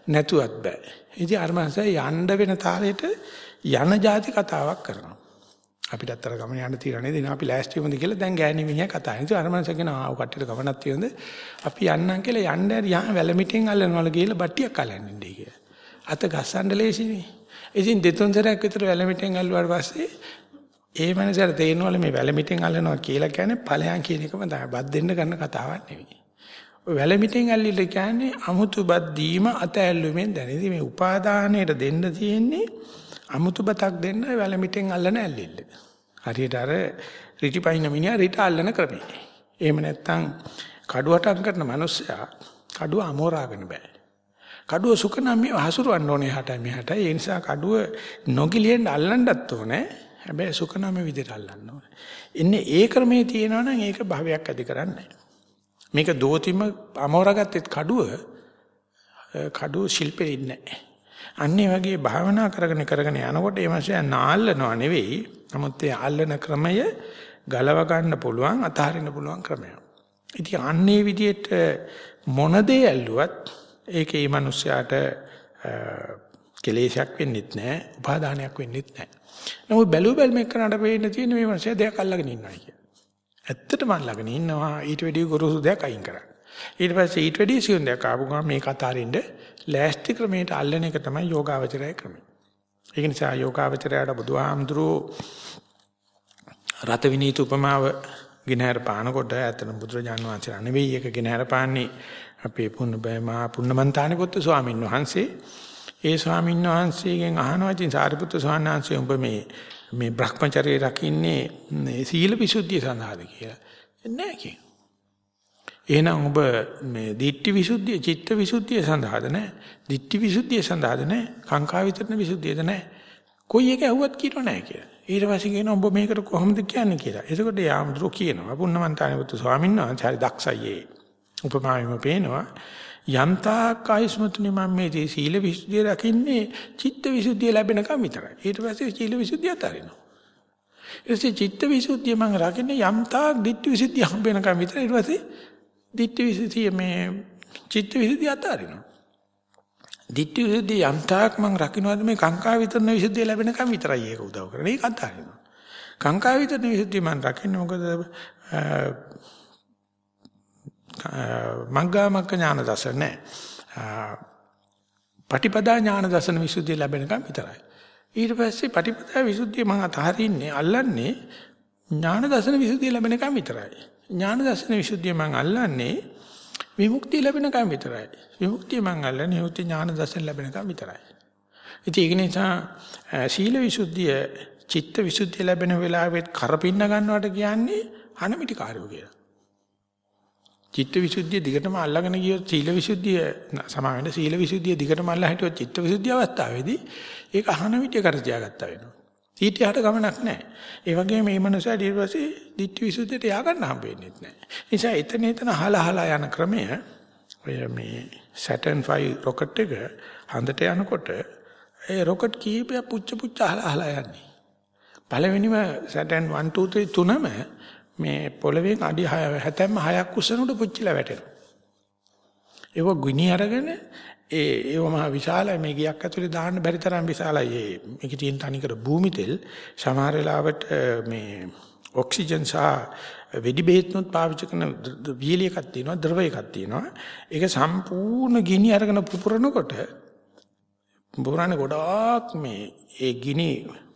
නැතුවත් බෑ. ඉතින් අර මනස යන්න වෙන තාලෙට යන જાති කතාවක් කරනවා. අපිට අතර ගමන යන්න තියලා නේද? අපි ලෑස්ති වෙමුද කියලා දැන් ගෑණි මිනිහා කතා කරනවා. ඉතින් අර මනස කියන ආව කට්ටියට ගමනක් තියෙනද? අපි යන්නම් කියලා යන්න හරි යහන් වැලමිටෙන් අල්ලනවල ගිහලා බට්ටියක් අල්ලන්න ඉන්නේ කියලා. අත ගස්සන්න ලේසිනේ. ඉතින් දෙතුන් සැරයක් විතර වැලමිටෙන් අල්ලුවාට පස්සේ ඒ මනසට තේරෙනවල මේ වැලමිටෙන් අල්ලනවා කියලා කියන්නේ ඵලයන් කියන එකම තමයි. බත් දෙන්න ගන්න කතාවක් නෙවෙයි. ඔය වැලමිටෙන් අල්ලිල කියන්නේ අමුතු බත් දීම අත ඇල්ලුමෙන් දැනෙදි මේ උපාදානයට දෙන්න තියෙන්නේ අමුතු බතක් දෙන්න වැලමිටෙන් අල්ලන ඇල්ලිල්ල. හරියට අර රිටිපයින් මිනිහා රිට අල්ලන ක්‍රමය. එහෙම නැත්නම් කඩුවටම් කරන මිනිස්සයා කඩුව අමෝරාගෙන බෑ. කඩුව සුක නම් මේ හසුරවන්න ඕනේ හට මෙහාට. ඒ නිසා කඩුව නොගිලියෙන් අල්ලන්නත් ඕනේ. හැබැයි සුක නම් විදිහට අල්ලන්න ඕනේ. ඉන්නේ ඒ ක්‍රමේ තියෙනවා නම් ඒක භවයක් ඇති කරන්නේ මේක දෝතිම අමෝරාගත්තෙත් කඩුව කඩුව ශිල්පෙ ඉන්නේ නැහැ. අන්නේ වගේ භාවනා කරගෙන කරගෙන යනකොට ඒ මාසය නාල්ලනවා නෙවෙයි. නමුත් ඒ අල්ලන ක්‍රමය ගලව ගන්න පුළුවන් අතහරින්න පුළුවන් ක්‍රමයක්. ඉතින් අන්නේ විදිහට මොන දේ ඇල්ලුවත් ඒකේ මේ මිනිස්යාට කෙලේශයක් වෙන්නෙත් නැහැ, උපාදානයක් වෙන්නෙත් නැහැ. නමුත් බැලු බැලමක් කරනට වෙන්න තියෙන මේ මිනිස්යා දෙයක් අල්ලගෙන ඉන්නවා කිය. ඇත්තටම අල්ලගෙන ඉන්නවා ඊට වැඩිය ගොරෝසු දෙයක් අයින් කරන්න. ඊට පස්සේ ඊට වැඩිය සියුම් දෙයක් ආපු ගමන් මේක අතාරින්න ලෑස්ති ක්‍රමයට අල්ලන එක තමයි යෝගාවචරය ක්‍රමය. ඒක නිසා යෝගාවචරයට බුදුහාමුදුරෝ රත විනීත උපමාව ගිනහැර පානකොට ඇත්තන බුදුරජාන් වහන්සේලා නෙවෙයි ඒක ගිනහැර පාන්නේ අපේ පුන්න බෑමා පුන්නමන්තානිකොත් ස්වාමීන් වහන්සේ ඒ ස්වාමීන් වහන්සේගෙන් අහනවා ඉතින් සාරිපුත්‍ර ස්වාමීන් වහන්සේ උඹ මේ මේ Brahmacharya රකින්නේ සීල විසුද්ධිය සඳහාද කියලා නෑ කිය. එහෙනම් ඔබ මේ ditthi visuddhiya chitta visuddhiya සඳහාද නැහැ. ditthi visuddhiya සඳහාද නැහැ. කාංකා විතරන විසුද්ධියද නැහැ. කොයි එක ඇහුවත් කියනෝ නැහැ කියලා. ඊට පස්සේ කියනවා ඔබ මේකට කොහොමද කියන්නේ කියලා. එතකොට යාමතුරු කියනවා පුන්නමන්තානිපුත්තු ස්වාමීන් වහන්සේ හරි දක්ෂයි ඒ. උපමාවෙම පේනවා යම්තා කායස්මතුනි මම මේ සීල විසුද්ධිය රකින්නේ චිත්ත විසුද්ධිය ලැබෙනකම් විතරයි. ඊට පස්සේ සීල විසුද්ධිය අතාරිනවා. ඊට චිත්ත විසුද්ධිය මම රකින්නේ යම්තා ditthi විසුද්ධිය හම්බ වෙනකම් විතරයි. ඊට පස්සේ ditthi විසුද්ධිය මේ චිත්ත විසුද්ධිය අතාරිනවා. ditthi විසුද්ධිය යම්තාක් මම රකින්නවාද මේ කාංකා විතරන විසුද්ධිය ලැබෙනකම් විතරයි ඒක උදව් කරන්නේ. ඒක අතාරිනවා. කාංකා විතරන විසුද්ධිය මම රකින්නේ මොකද මග්ගා මග්ග ඥාන දර්ශන නැහැ. පටිපදා ඥාන දර්ශන විසුද්ධිය ලැබෙනකම් විතරයි. ඊට පස්සේ පටිපදා විසුද්ධිය මම අතහරින්නේ අල්ලන්නේ ඥාන දර්ශන විසුද්ධිය ලැබෙනකම් විතරයි. ඥාන දර්ශන විසුද්ධිය මම අල්ලන්නේ විමුක්තිය ලැබෙනකම් විතරයි. විමුක්තිය මම අල්ලන්නේ විමුක්ති ඥාන දර්ශන ලැබෙනකම් විතරයි. ඉතින් ඒක නිසා සීල විසුද්ධිය චිත්ත විසුද්ධිය ලැබෙන වෙලාවෙත් කරපින්න ගන්නවට කියන්නේ අනමිටි කාර්යෝ කියලා. චිත්ත විසුද්ධිය දිගටම අල්ලගෙන ගියොත් සීල විසුද්ධිය සමා වෙන සීල විසුද්ධිය දිගටම අල්ලා හිටියොත් චිත්ත විසුද්ධිය අවස්ථාවේදී ඒක අහන විදිය කර තියාගත්තා වෙනවා. ඊට යට ගමනක් නැහැ. ඒ වගේම මේ මනුස්සයා ඊට පස්සේ ditthi විසුද්ධියට යා ගන්න හම්බ වෙන්නේ නැහැ. ඒ නිසා එතන එතන අහලා අහලා යන ක්‍රමය ඔය මේ Saturn 5 rocket එක හන්දට යනකොට ඒ rocket කීපයක් පුච්ච පුච්ච අහලා අහලා යන්නේ. පළවෙනිම Saturn 1 2 3 තුනම මේ පොළවෙන් අඩි 76ක් උස්සනකොට පුච්චිලා වැටෙනවා. ඒක ගුණි අරගෙන ඒ ඒව මහ විශාලයි මේ ගියක් ඇතුලේ දාන්න බැරි තරම් විශාලයි. ඒ මේක තියෙන තනිකර භූමි තෙල් සමහර වෙලාවට මේ ඔක්සිජන් සහ වෙඩි බෙහෙත්නොත් පාවිච්චි කරන වීලි එකක් තියෙනවා ද්‍රව එකක් තියෙනවා. ඒක සම්පූර්ණ ගිනි අරගෙන පුපුරනකොට පුපුරන්නේ ගොඩාක් මේ ඒ ගිනි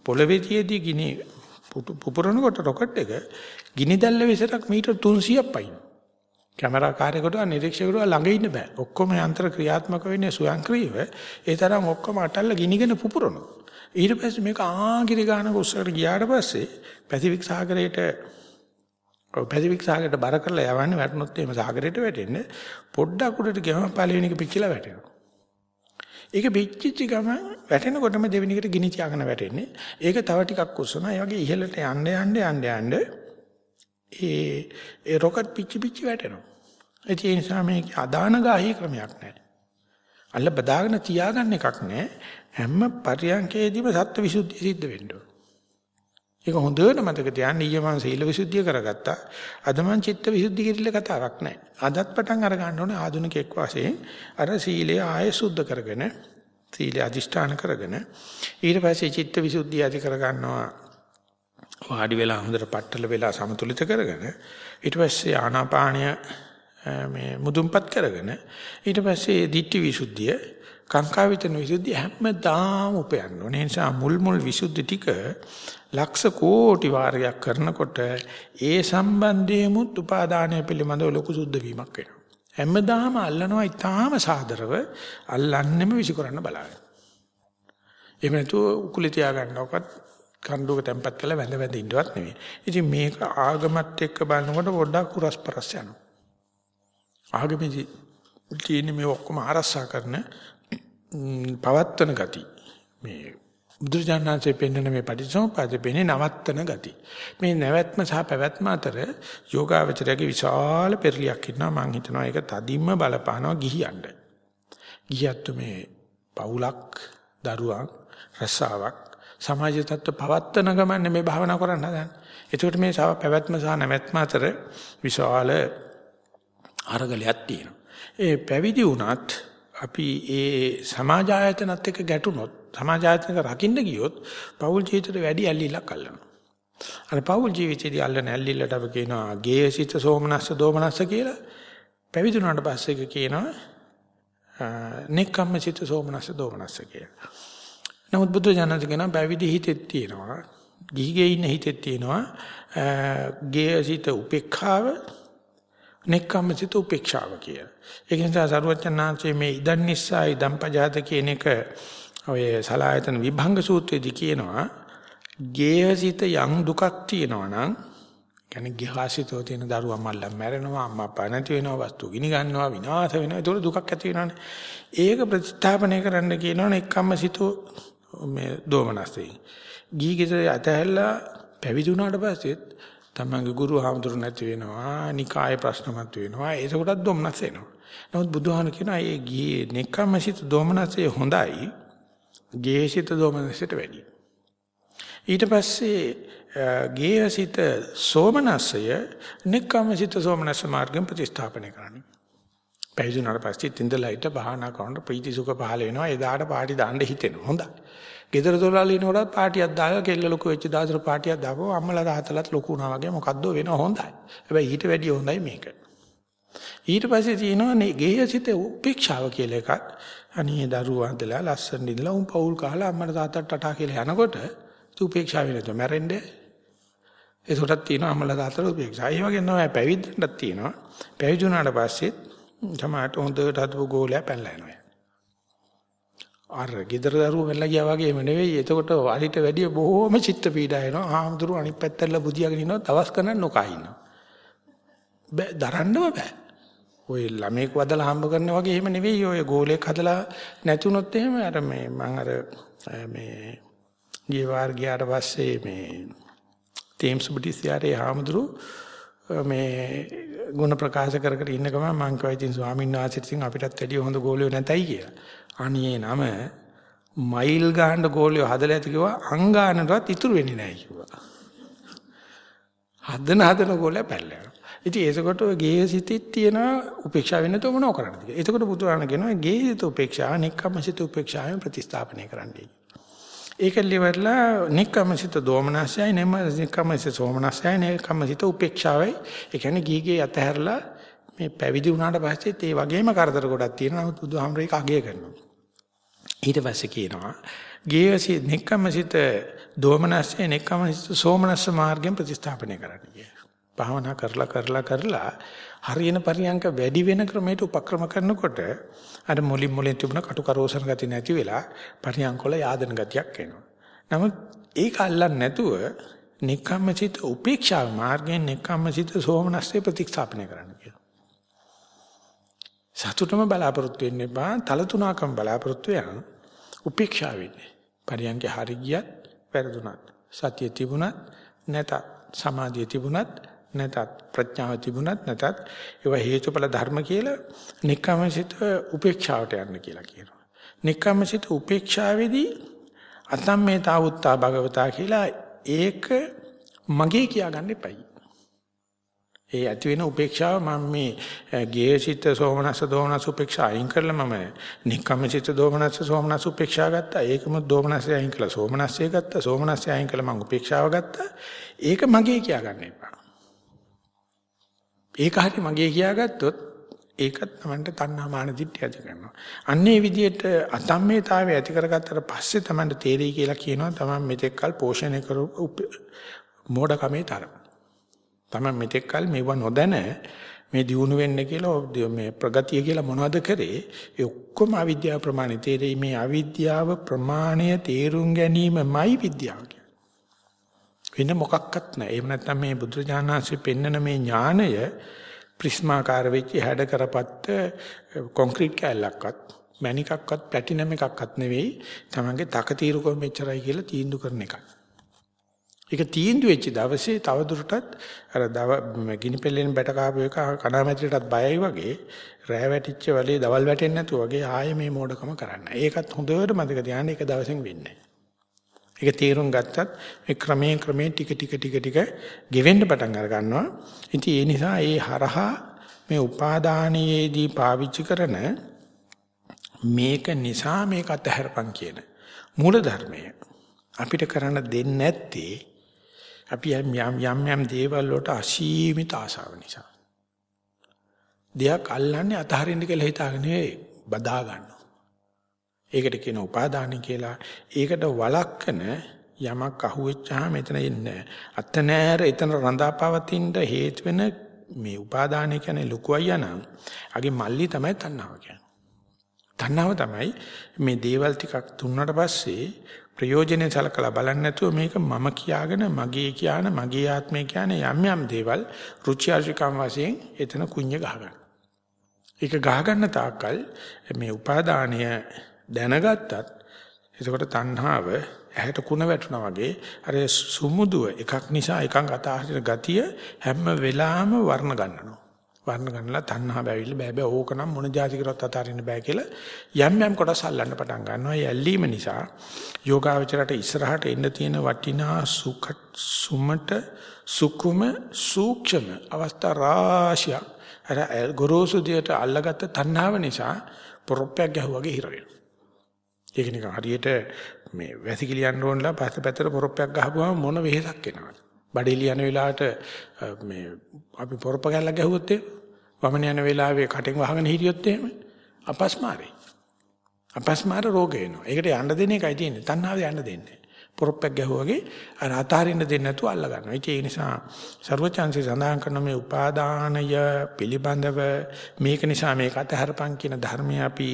පොළවේ තියදී ගිනි පුපුරනකොට රොකට් එක ගිනි දැල්ල විසරක් මීටර් 300ක් පයින්. කැමරා කාර්යකට නිරීක්ෂකවරු ළඟ ඉන්න බෑ. ඔක්කොම යන්ත්‍ර ක්‍රියාත්මක වෙන්නේ ස්වයංක්‍රීයව. ඒ තරම් ඔක්කොම අටල්ල ගිනිගෙන පුපුරනවා. ඊට පස්සේ මේක ආගිරි ගානක උස්සකට ගියාට පස්සේ පැසිෆික් සාගරයට ඔව් පැසිෆික් සාගරයට බර කරලා යවන්නේ වැටුනොත් එහෙම සාගරයට වැටෙන්නේ පොඩ්ඩක් උඩට ගියම පළවෙනි එක පිච්චිලා වැටෙනවා. ඒක පිච්චිච්ච ගමන් වැටෙනකොටම දෙවෙනි එකට ගිනි තියාගෙන වැටෙන්නේ. ඒක තව ටිකක් උස්සනවා. ඒ වගේ ඉහළට යන්න යන්න යන්න යන්න ඒ ඒ රොකට් පිච්චි පිච්චි වැටෙනවා. ඒ නිසා මේක අදානගාහී ක්‍රමයක් නැහැ. අල්ල බදාගෙන තියාගන්න එකක් නැහැ. හැම පරියන්කේදීම සත්‍ය විසුද්ධිය සිද්ධ වෙන්න ඕන. ඒක හොඳට මතක තියාගන්න ඊයේ මම සීල විසුද්ධිය කරගත්තා. අද මම චිත්ත විසුද්ධිය කිරිල්ල කතාවක් නැහැ. අදත් පටන් අර ගන්න ඕනේ ආධුනිකෙක් වශයෙන් අර සීලය ආයෙ සුද්ධ කරගෙන සීලය අදිෂ්ඨාන කරගෙන ඊට පස්සේ චිත්ත විසුද්ධිය ඇති කරගන්නවා වාඩි වෙලා හොඳට පట్టල වෙලා සමතුලිත කරගෙන ඊට පස්සේ ආනාපානය මේ මුදුන්පත් කරගෙන ඊට පස්සේ ditthi visuddhiය කාංකා විතන විසුද්ධිය හැමදාම උපයන්න ඕනේ. නිසා මුල් මුල් විසුද්ධි ටික ලක්ෂ කෝටි වාරයක් කරනකොට ඒ සම්බන්ධයෙමුත් උපාදානය පිළිබඳව ලොකු සුද්ධ වීමක් වෙනවා. හැමදාම අල්ලනවා ඊටාම සාදරව අල්ලන්නෙම විසිකරන්න බලන්න. එහෙම නැතුව උකුලේ තියාගන්නවක්වත් කණ්ඩුක තැම්පත් කරලා වැඳ වැඳ ඉන්නවත් නෙවෙයි. ඉතින් මේක ආගමත් එක්ක බලනකොට පොඩ්ඩක් කුරස්පරස් යනවා. ආගමේ තියෙන මේ ඔක්කොම ආරස්සා කරන පවත්තන ගති. මේ බුදුරජාණන්සේ පෙන්වන මේ පටිච්චසමුප්පාදේ පෙන්නේ නවත්තන ගති. මේ නැවැත්ම සහ පැවැත්ම අතර යෝගාවචරයේ විශාල පෙරලියක් ඉන්නවා මම හිතනවා ඒක තදින්ම බලපානවා ගිහියන්ට. ගියත් මේ පවුලක් දරුවන් රසාවක් සමාජ තත්ත්ව පවත්තන ගමන් මේ භාවනා කරන්න හදන්නේ. ඒකට මේ සව පැවැත්ම සහ නැවැත්ම අතර විශාල අරගලයක් තියෙනවා. ඒ පැවිදි වුණත් අපි ඒ සමාජ ආයතනත් එක්ක ගැටුනොත් සමාජ ආයතනක රකින්න ගියොත් පෞල් ජීවිතේට වැඩි ඇල්ලිලක් අල්ලනවා. අර පෞල් ජීවිතේදී අල්ලන ඇල්ලිල්ලට අපි කියනවා ගේසිත සෝමනස්ස දෝමනස්ස කියලා. පැවිදි වුණාට පස්සේ කියනවා නෙක්ඛම්මසිත සෝමනස්ස දෝමනස්ස කියලා. නමුත් බුදු ජානක කියනවා පැවිදි හිතෙත් තියෙනවා. ගිහිගේ ඉන්න හිතෙත් තියෙනවා. ගේසිත උපේක්ඛාව නෙක්ඛම්මසිත උපේක්ෂාව කියලා. ඒක නිසා සරුවචනාංශයේ මේ ඉදන් නිසා ඉදම් පජාත කියන එක ඔය සලායතන විභංග සූත්‍රයේදී කියනවා ගේහසිත යම් දුකක් තියෙනවා නම් කියන්නේ ගේහසිතෝ තියෙන දරුවා මල්ලන් මැරෙනවා අම්මා අප්පා නැති වෙනවා වස්තු ගිනි ගන්නවා විනාශ වෙනවා. ඒක දුකක් ඇති වෙනවානේ. ඒක ප්‍රතිස්ථාපනය කරන්න කියනවනේ එක්කම්මසිතෝ මේ දෝමනස්සේ. ගීගෙත ඇතැහැල්ලා පැවිදි වුණාට පස්සෙත් තමන්ගේ ගුරු හාමුදුරු නැති වෙනවා නිකායේ ප්‍රශ්නමත් වෙනවා. ඒකටත් දොම්නස් එනවා. නමුත් බුදුහාම කියනවා මේ ගියේ නෙක්ඛම්මසිත දෝමනස්සේ හොඳයි. ගේහසිත දෝමනසට වැඩි. ඊට පස්සේ ගේහසිත සෝමනස්සය නික්කමසිත සෝමනස්ස මාර්ගයෙන් ප්‍රතිස්ථාපනය කරන්නේ. පැවිදුණාට පස්සේ තින්දලයිට බහනා කරනකොට ප්‍රීති සුඛ පහල වෙනවා. එදාට පාටි දාන්න හිතෙනවා. හොඳයි. ගෙදර දොරවල් ඉනකොට පාටියක් දාලා කෙල්ල ලොකු වෙච්ච දාසර පාටියක් දාපුවා අම්මලා තාත්තලාත් ලොකු වුණා වගේ මොකද්ද වෙනව හොඳයි. හැබැයි ඊට වැඩිය හොඳයි මේක. ඊට පස්සේ තියෙනවා ගේහසිත උපේක්ෂාව කියලා එකක්. අනේ දරුවා හදලා ලස්සන ඉඳලා උන් පවුල් කහලා අම්මට තාත්තට ටටා කියලා යනකොට උපේක්ෂාව වෙනද මැරෙන්නේ. ඒකටත් තියෙනවා අම්මලා තාත්තට උපේක්ෂා. ඒ වගේ නෝ පැවිද්දටත් තියෙනවා. පැවිදි වුණාට පස්සේ තමයි හොඳට හදපු ගෝලයා පැනලා යනවා. අර ගෙදර දරුවෝ වෙලා ගියා වගේම නෙවෙයි. එතකොට අරිට වැඩිය බොහෝම චිත්ත පීඩා එනවා. ආම්දුරු අනිත් පැත්තට බුදියාගෙන ඉන්නවා. දවස් ගණන් නොකා ඉන්නවා. බෑ දරන්නම බෑ. ඔය ළමෙක් වදලා හම්බ කරන වගේ එහෙම නෙවෙයි ඔය ගෝලයක් හදලා නැතුනොත් එහෙම අර මේ මම අර මේ ගිය වාර ගියාට පස්සේ මේ තේම්ස් බුද්ධිස්යාරේ හාමුදුරු මේ ගුණ ප්‍රකාශ කර කර ඉන්න ගමන් මං කිව්වා ඉතින් ස්වාමීන් වහන්සේට ඉතින් අපිටත් වැඩිය හොඳ ගෝලියෝ නැතයි කියලා. අනේ නම මයිල් ගහන්න ගෝලියෝ හදලා ඇති කිව්වා අංගානටවත් ඉතුරු වෙන්නේ නැහැ කිව්වා. හදන හදන ගෝලයා පැල්ලනවා. ඉතින් ඒසකොට ඔය ගේය සිතෙත් තියෙන උපේක්ෂා වෙන තෝ මොනව කරන්නද කියලා. එතකොට බුදුරණ කියනවා ගේයසිත උපේක්ෂා නික්කම්මසිත උපේක්ෂාවෙන් ප්‍රතිස්ථාපනය කරන්නයි. ඒක liverලා නික්කම්මසිත දෝමනසයයි නෙම නික්කම්මසිත සෝමනසයයි නික්කම්මසිත උපේක්ෂාවයි. ඒ කියන්නේ ගීගේ අතහැරලා මේ පැවිදි වුණාට පස්සෙත් ඒ වගේම කරදර ගොඩක් තියෙනවා. නමුත් බුදුහාමරේ ඒක අගය කරනවා. ඊට පස්සේ කියනවා ගේයසි නික්කම්මසිත දෝමනසය නික්කම්මසිත සෝමනස්ස මාර්ගයෙන් ප්‍රතිස්ථාපනය කරන්න කියලා. භාවනා කරලා කරලා කරලා හරියන පරියන්ක වැඩි වෙන ක්‍රමයට උපක්‍රම කරනකොට අර මුලින් මුලින් තිබුණ කටු කරෝසන ගතිය නැති වෙලා පරියන්කොල yaadන ගතියක් එනවා. නමුත් ඒක අල්ලන්නේ නැතුව නික්කම්මසිත උපේක්ෂා මාර්ගයෙන් නික්කම්මසිත සෝමනස්සේ ප්‍රතිස්ථාපනය කරන්න කියලා. සතුටම බලාපොරොත්තු වෙන්න එපා, තලතුණකම් බලාපොරොත්තු යන උපේක්ෂා වෙන්නේ. පරියන්ක හරි ගියත් වැරදුනත් සතිය තිබුණත් නැතත් සමාධිය තිබුණත් නැතත් ප්‍රඥාව තිබුණත් නැතත් ඒවා හේතුඵල ධර්ම කියලා නික්කමසිත උපේක්ෂාවට යන්න කියලා කියනවා. නික්කමසිත උපේක්ෂාවේදී අතම්මේතා උත්තා භගවතා කියලා ඒක මගේ කියාගන්න එපයි. ඒ ඇති වෙන උපේක්ෂාව මම මේ ගේසිත සෝමනස්ස දෝමනස්ස උපේක්ෂා අයින් කරලා මම නික්කමසිත දෝමනස්ස සෝමනස්ස උපේක්ෂා ගත්තා. ඒකම දෝමනස්ස අයින් කළා සෝමනස්සේ ගත්තා. සෝමනස්සේ අයින් කළා මම උපේක්ෂාව ගත්තා. ඒක මගේ කියාගන්න එපා. ඒක හරි මගේ කියාගත්තොත් ඒකත් තමන්ට තණ්හා මාන දිට්ඨිය ඇති කරනවා. අන්නේ විදිහට අතම්මේතාවය ඇති කරගත්තට පස්සේ තමන්ට තේරෙයි කියලා කියනවා තමන් මෙතෙක්කල් පෝෂණය කරපු මෝඩකමේ තරම. තමන් මෙතෙක්කල් මේව නොදැන මේ දියුණු වෙන්න කියලා මේ ප්‍රගතිය කියලා මොනවද කරේ ඒ ඔක්කොම අවිද්‍යාව ප්‍රමාණය තේරෙයි මේ අවිද්‍යාව ප්‍රමාණය තේරුම් ගැනීමයි විද්‍යාව වෙන මොකක්වත් නැහැ. එහෙම නැත්නම් මේ බුදුරජාණන්සේ පෙන්නන මේ ඥානය ප්‍රිස්මාකාර වෙච්ච හැඩ කරපත්ත කොන්ක්‍රීට් කැලලක්වත් මැණිකක්වත් ප්ලැටිනම් එකක්වත් නෙවෙයි. තමන්ගේ තකතිරුකම මෙච්චරයි කියලා තීන්දුව කරන එකයි. ඒක තීන්දුව වෙච්ච දවසේ තවදුරටත් අර දව ගිනි පෙල්ලෙන් බැට කාපු එක කණාමැතිරටත් බයයි වගේ රෑ වැටිච්ච වෙලේ දවල් වැටෙන්නේ නැතුව වගේ ආයේ මේ මෝඩකම කරන්න. ඒකත් හොඳට මතක තියාගන්න එක දවසෙන් වෙන්නේ ඒක තීරුම් ගත්තත් මේ ක්‍රමයෙන් ක්‍රමයෙන් ටික ටික ටික ටික ගෙවෙන්න පටන් අර ගන්නවා. ඉතින් ඒ නිසා ඒ හරහා මේ උපාදානයේදී පාවිච්චි කරන මේක නිසා මේක අතහැරපන් කියන මූල ධර්මය අපිට කරන්න දෙන්නේ නැත්තේ අපි යම් යම් යම් දේවල් වලට අසීමිත ආශාව නිසා. දෙයක් අල්ලන්නේ අතහරින්න කියලා හිතාගෙන බදා ගන්නවා. ඒකට කියන උපාදාන කියලා. ඒකට වළක්කන යමක් අහුවෙච්චාම එතන ඉන්නේ. අත නෑර එතන රඳාපවතින්න හේතු වෙන මේ උපාදානය කියන්නේ ලොකු අයියානම් අගේ මල්ලි තමයි තණ්හාව කියන්නේ. තණ්හාව තමයි මේ දේවල් ටිකක් දුන්නට පස්සේ ප්‍රයෝජනෙ සලකලා බලන්නේ නැතුව මේක මම කියාගෙන මගේ කියන මගේ ආත්මය කියන යම් යම් දේවල් රුචි අරුචිකම් වශයෙන් එතන කුඤ්ඤ ගහගන්න. ඒක ගහගන්න තාක්කල් මේ උපාදානය දැනගත්තත් එතකොට තණ්හාව ඇහැට කුණ වැටුණා වගේ අර සුමුදුව එකක් නිසා එකක් අතහරින ගතිය හැම වෙලාවෙම වර්ණ ගන්නවා. වර්ණ ගන්නලා තණ්හා බැවිල්ල බෑ බෑ ඕකනම් මොන જાති කරත් අතාරින්න බෑ කියලා යම් යම් කොටස් අල්ලන්න පටන් ගන්නවා. ඒ ඇල්ලීම නිසා යෝගාවචරයට ඉස්සරහට එන්න තියෙන වටිනා සුඛ සුමට සුකුම සූක්ෂම අවස්ථා රාශිය අර ගොරෝසු දෙයට අල්ලගත්ත තණ්හාව නිසා පොරොප්පයක් ගැහුවාගේ හිර වෙනවා. ඒක නිකන් හරියට මේ වැසිකිලි යන්න ඕනලා පස්ස පැත්තට පොරොප්පයක් ගහපුවම මොන වෙහෙසක් එනවද? බඩේලි යන වෙලාවට මේ අපි පොරොප්ප ගැල්ලක් ගැහුවොත් එහෙම වමන යන වෙලාවේ කටෙන් වහගෙන හිටියොත් එහෙම අපස්මාරේ. අපස්මාර රෝග එනවා. ඒකට යන්න දෙන එකයි තියෙන්නේ. තණ්හාව යන්න දෙන්නේ. පොරොප්පක් ගැහුවාගේ අර අතාරින්න දෙන්නේ නැතුව අල්ල ගන්නවා. ඒ නිසා ਸਰවචාන්සේ සඳහන් කරන මේ උපාදානය පිළිබඳව මේක නිසා මේක අතහරපන් කියන ධර්මය අපි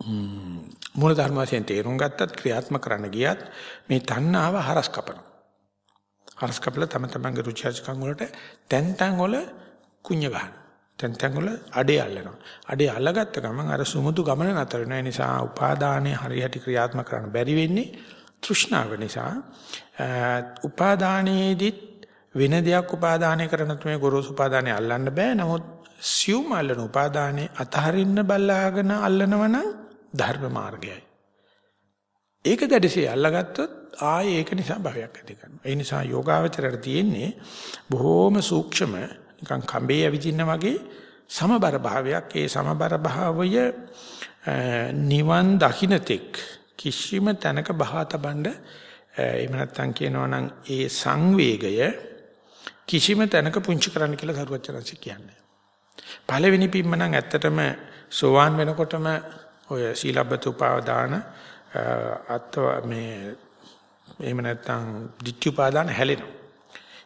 මූල ධර්ම වශයෙන් තේරුම් ගත්තත් ක්‍රියාත්මක කරන්න ගියත් මේ තණ්හාව හරස් කපනවා. හරස් කපලා තම තමන්ගේ රුචි අරුචිකම් වලට තැන් තැන් වල කුඤ්ඤ ගන්න. තැන් තැන් වල අඩේ අල්ලනවා. අඩේ අල්ලගත්ත ගමන් අර සුමුදු ගමන නතර වෙනවා. ඒ නිසා උපාදානයේ හරියට ක්‍රියාත්මක කරන්න බැරි වෙන්නේ තෘෂ්ණාව නිසා. උපාදානයේදීත් වෙන දෙයක් උපාදානය කරන තුමේ ගොරෝසු උපාදානය අල්ලන්න බෑ. නමුත් සියුම් අල්ලන උපාදානේ අතහරින්න බලාගෙන අල්ලනවනම් ධර්ම මාර්ගයයි. ඒක දැඩිසේ අල්ලගත්තොත් ආයේ ඒක නිසා භවයක් ඇති කරනවා. ඒ නිසා යෝගාවචරයට තියෙන්නේ බොහෝම සූක්ෂම නිකන් කඹේ ඇවිදින්න වගේ සමබර භාවයක්. ඒ සමබර භාවය නිවන් දකින්නතෙක් කිසිම තැනක බහා තබන්න එහෙම නැත්නම් කියනවා නම් ඒ සංවේගය කිසිම තැනක පුංචි කරන්න කියලා සරුවචනන්ස කියන්නේ. පළවෙනි පිම්ම නම් ඇත්තටම සෝවාන් වෙනකොටම ඔය සීලබ්බත උපාදාන අත්ව මේ එහෙම නැත්නම් ditthi උපාදාන හැලෙනවා.